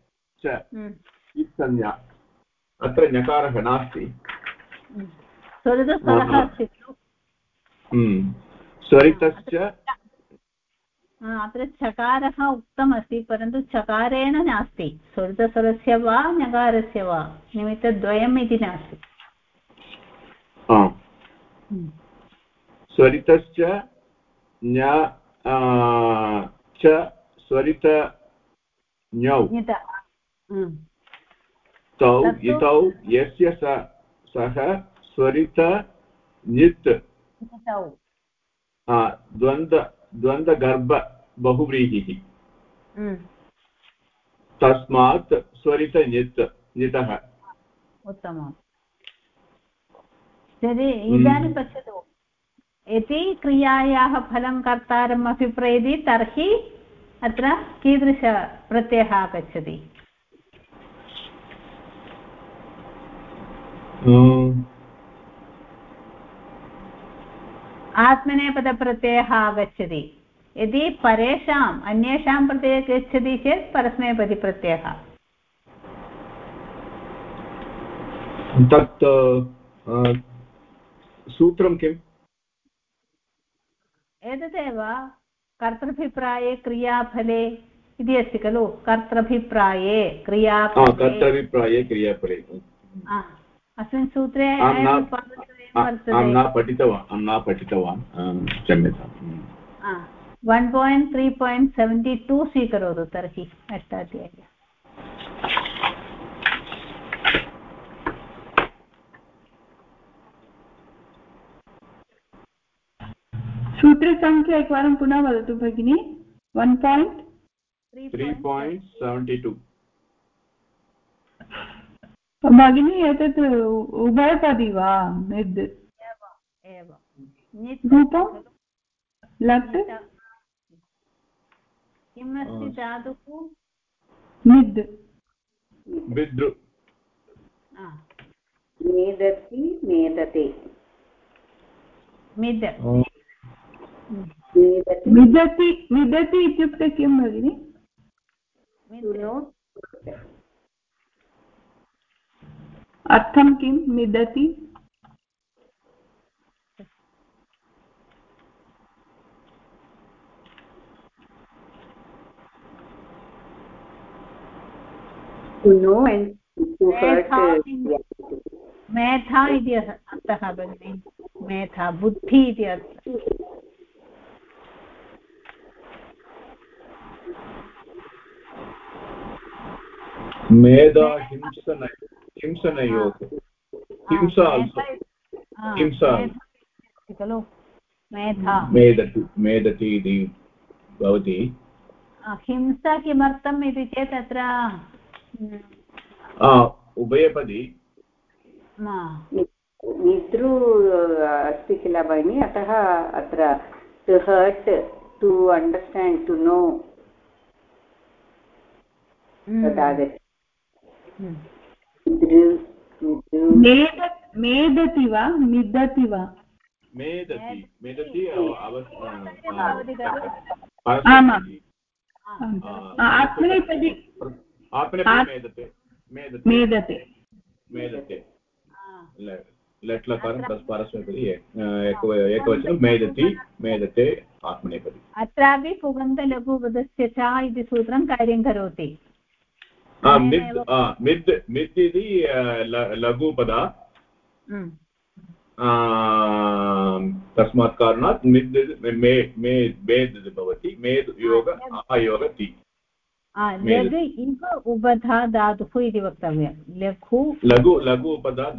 च हम्म। संज्ञा अत्र ञकारः नास्ति। हम्म। स्वरितस्वरः अस्ति खलु? हम्म। स्वरितश्च अत्र चकारः उक्तमस्ति परन्तु चकारेण नास्ति। स्वरितस्वरस्य वा ञकारस्य वा? निमित्तद्वयम् इति नास्ति। स्वरितश्च च स्वरित ञौ तौ इतौ यस्य सः स्वरित नित्। द्वन्द्व द्वन्द्वगर्भ। बहुव्रीहिः। हम्म। तस्मात् स्वरितनित् नितः। उत्तमम्। तर्हि इदानीं पश्यतु। यदि क्रियायाः फलं कर्तारम् अभिप्रयति तर्हि अत्र कीदृशप्रत्ययः आगच्छति? आत्मनेपदप्रत्ययः आगच्छति। यदि परेषाम् अन्येषां प्रत्यये गच्छति चेत् परस्मैपदिप्रत्ययः तत् सूत्रं किम्? एतदेव कर्तृभिप्राये क्रियाफले इति अस्ति खलु? कर्तृभिप्राये क्रियाफले। क्रियाफले। अस्मिन् सूत्रे न पठितवान् अहं न पठितवान् क्षम्यताम्। One point three point seventy two स्वीकरोतु तर्हि अष्टाध्याय्य सूत्रसङ्ख्या एकवारं पुनः वदतु भगिनि one point three point seventy two भगिनी एतत् उभयपदी वा निद् रूपं लट् किम् अस्ति धातुः? निद् बिद्रु मेदति मेदते। मिद्। मिदति। मिदति इत्युक्ते किं भगिनि? अर्थं किं? मिदति? मेधा इति अर्थः भगिनि मेधा बुद्धि इति अर्थः मेधा हिंसन हिंसनयोः हिंसा हिंसा खलु मेधा मेदति मेदति इति भवति। हिंसा किमर्थम् इति चेत् अत्र उभयपदी निद्रु अस्ति किल भगिनि अतः अत्र to hurt to understand to know मेदति वा मिदति वा मेदति मेदति आत्मनेपदी मेदते मेदते मेदते लट् लकारं प्लस् परस्मैपदी एकवचनं मेदति मेदते आत्मनेपदी अत्रापि पुगन्तलघुपदस्य च इति सूत्रं कार्यं करोति। मिद् मिद् मिद् इति लघुपदा तस्मात् कारणात् मिद् मे मे मेद् भवति। मेद् योग अयोग ति लघु इव उपधा धातुः इति वक्तव्यं लघु लघु लघु उपधा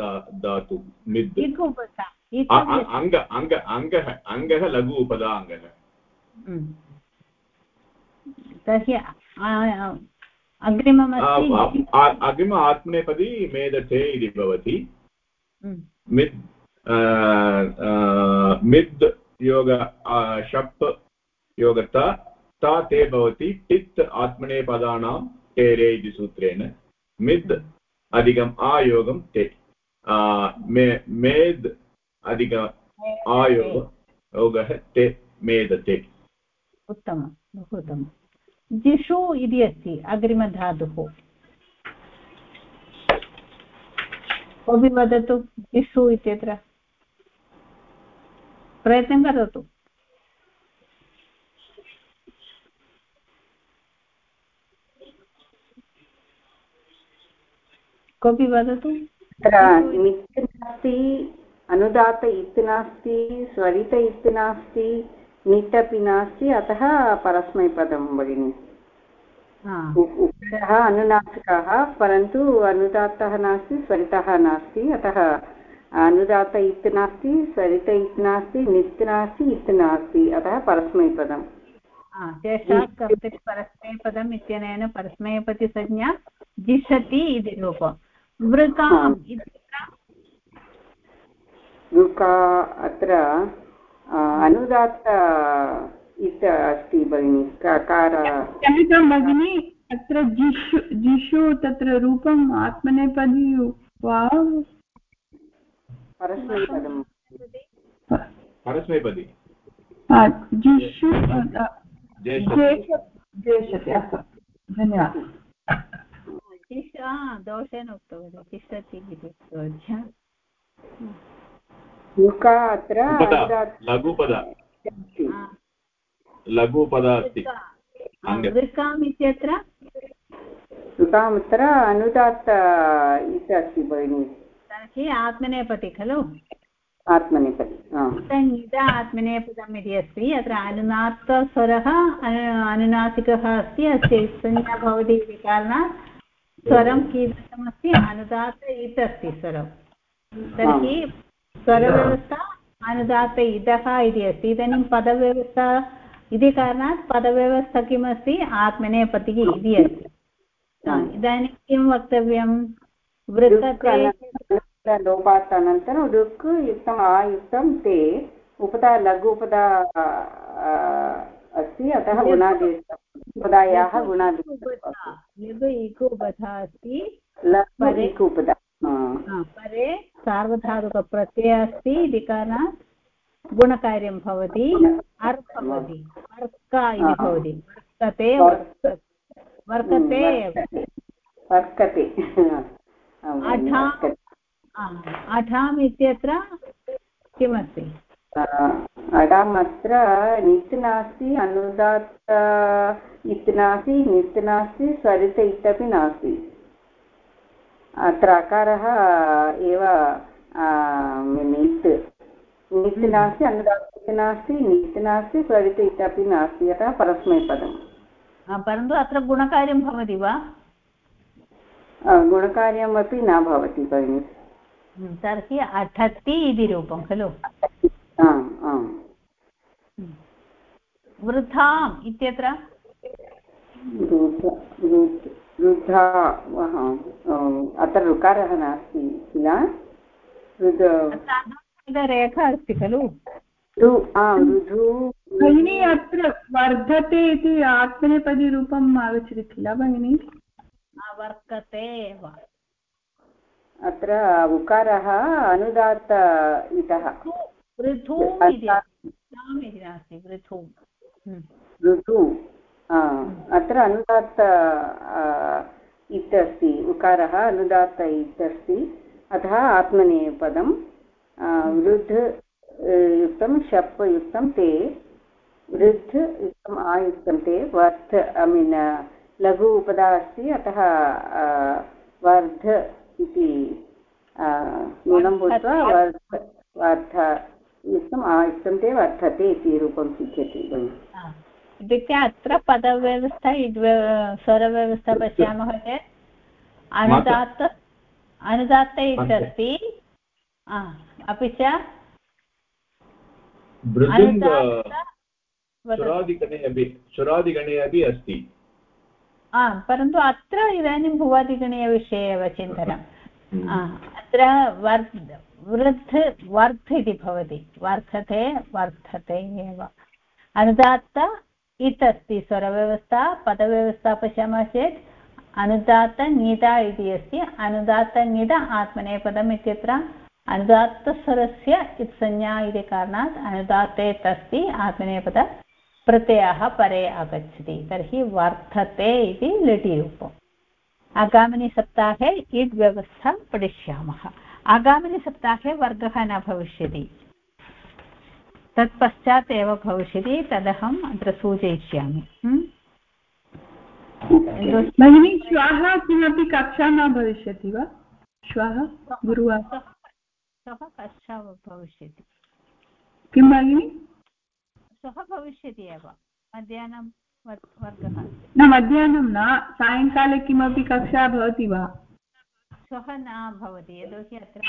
धातु मिद् उपधा अङ्ग अङ्ग अङ्गः अङ्गः लघु उपधा अङ्गः तर्हि अग्रिममस्ति अग्रिम आत्मनेपदी मेदते इति भवति। मिद् मिद् योग शप् योगता ता ते भवति, टित् आत्मनेपदानां टेरे इति सूत्रेण, मिद् अधिकम् आयोगं ते। मे, मेद् अधिक आयोग योगः ते मेदते उत्तमं, बहु उत्तमं। जिषु इति अस्ति, अग्रिमधातुः। कोऽपि वदतु, जिषु इत्यत्र। प्रयत्नं करोतु। कोऽपि वदतु? नित् नास्ति अनुदात इत् नास्ति स्वरित इत् नास्ति निट् अपि नास्ति अतः परस्मैपदं भगिनि। उक्तः अनुनासिकः परन्तु अनुदात्तः नास्ति स्वरितः नास्ति अतः अनुदात इत् नास्ति स्वरित इत् नास्ति नित् नास्ति इत् नास्ति अतः परस्मैपदम्। कर्तरि परस्मैपदम् इत्यनेन परस्मैपतिसंज्ञा जिषति इति रूपं वृकाम् इत्यत्र वृका। अत्र अनुदात्त इत् अस्ति भगिनि। कार क्षम्यतां भगिनि अत्र जिषु जिषु तत्र रूपम् आत्मनेपदी वा परस्मैपदी। जिषु जेषति धन्यवादः दोषेण उक्तवती तिष्ठति इति उक्तवती मुका अत्र लघुपद लघुपद. अस्ति. वृकाम् इत्यत्र अत्र अनुदात्त इति अस्ति भगिनि. तर्हि आत्मनेपति खलु? आत्मनेपति इद आत्मनेपदम् इति अस्ति अत्र अनुनात्तस्वरः अनुनासिकः अस्ति अस्य संज्ञा भवति इति कारणात् स्वरं कीदृशमस्ति? अनुदात्त इत् अस्ति स्वरं। तर्हि स्वरव्यवस्था अनुदात्त इतः इति अस्ति। इदानीं पदव्यवस्था इति कारणात् पदव्यवस्था किमस्ति? आत्मनेपतिः इति अस्ति। इदानीं किं वक्तव्यं? लोपात् अनन्तरं ऋक् युक्तम् आयुक्तं ते उपदा लघु उपदा अस्ति अतः गुणादेशः उपदायाः गुणादेशः लघु इकोपधा अस्ति इकोपदा परे सार्वधातुकप्रत्ययः अस्ति इति कारणात् गुणकार्यं भवति अर् भवति अर्क इति भवति वर्तते वर्तते वर्तते अठाम् अठाम् इत्यत्र किमस्ति? अडाम् अत्र नित् नास्ति अनुदात्त इत् नास्ति नित् नास्ति स्वरित इत्यपि नास्ति। अत्र अकारः एव नित्। नित् हम्म। नास्ति अनुदात् नास्ति नित् नास्ति स्वरित इत्यपि नास्ति अतः परस्मैपदम्। परन्तु अत्र गुणकार्यं भवति वा? गुणकार्यमपि न भवति भगिनि। हम्म, तर्हि अठति इति रूपं खलु? वृथाम् इत्यत्र? वृद्धा अत्र ऋकारः नास्ति किल? रेखा अस्ति खलु? भगिनी अत्र वर्धते इति आत्मनेपदीरूपम् आगच्छति किल भगिनि? वर्तते एव। अत्र उकारः अनुदात्त इतः। इति नास्ति ऋतु अत्र अनुदात्त इत् अस्ति उकारः अनुदात्त इत् अस्ति अतः आत्मनेपदं वृद्ध युक्तं शप् युक्तं ते वृद्ध युक्तम् आयुक्तं ते वर्ध ऐ मीन् लघु उपदा अस्ति अतः वर्ध इति न्यूनं भूत्वा वर्ध वर्ध युक्तम् आयुक्तं ते वर्धते इति रूपं सिद्ध्यति इत्युक्ते अत्र पदव्यवस्था स्वरव्यवस्था पश्यामः चेत् अनुदात्त अनुदात्त इत्यस्ति अपि च शुरादिगणे अपि अस्ति। आम् परन्तु अत्र इदानीं भुवादिगणीयविषये एव चिन्तनम् अत्र वर् वृद्ध वर्थ इति भवति। वर्धते वर्धते एव। अनुदात्त इत् अस्ति स्वरव्यवस्था, पदव्यवस्था पश्यामः चेत् अनुदात्त ङिता इति अस्ति। अनुदात्त ङित आत्मनेपदम् इत्यत्र अनुदात्तस्वरस्य इत्संज्ञा इति कारणात् अनुदात्तेत् अस्ति आत्मनेपद प्रत्ययः परे आगच्छति। तर्हि वर्धते इति लिटिरूपम्। आगामिनि सप्ताहे इड् व्यवस्था पठिष्यामः। आगामिनि सप्ताहे वर्गः न भविष्यति। तत्पश्चात् एव भविष्यति तदहम् अत्र सूचयिष्यामि। भगिनि श्वः किमपि कक्षा न भविष्यति वा? श्वः गुरुवासरः श्वः कक्षा भविष्यति। किं भगिनि? श्वः भविष्यति एव। मध्याह्नं वर्गः। न मध्याह्नं न। सायङ्काले किमपि कक्षा भवति वा? श्वः न भवति यतोहि अत्र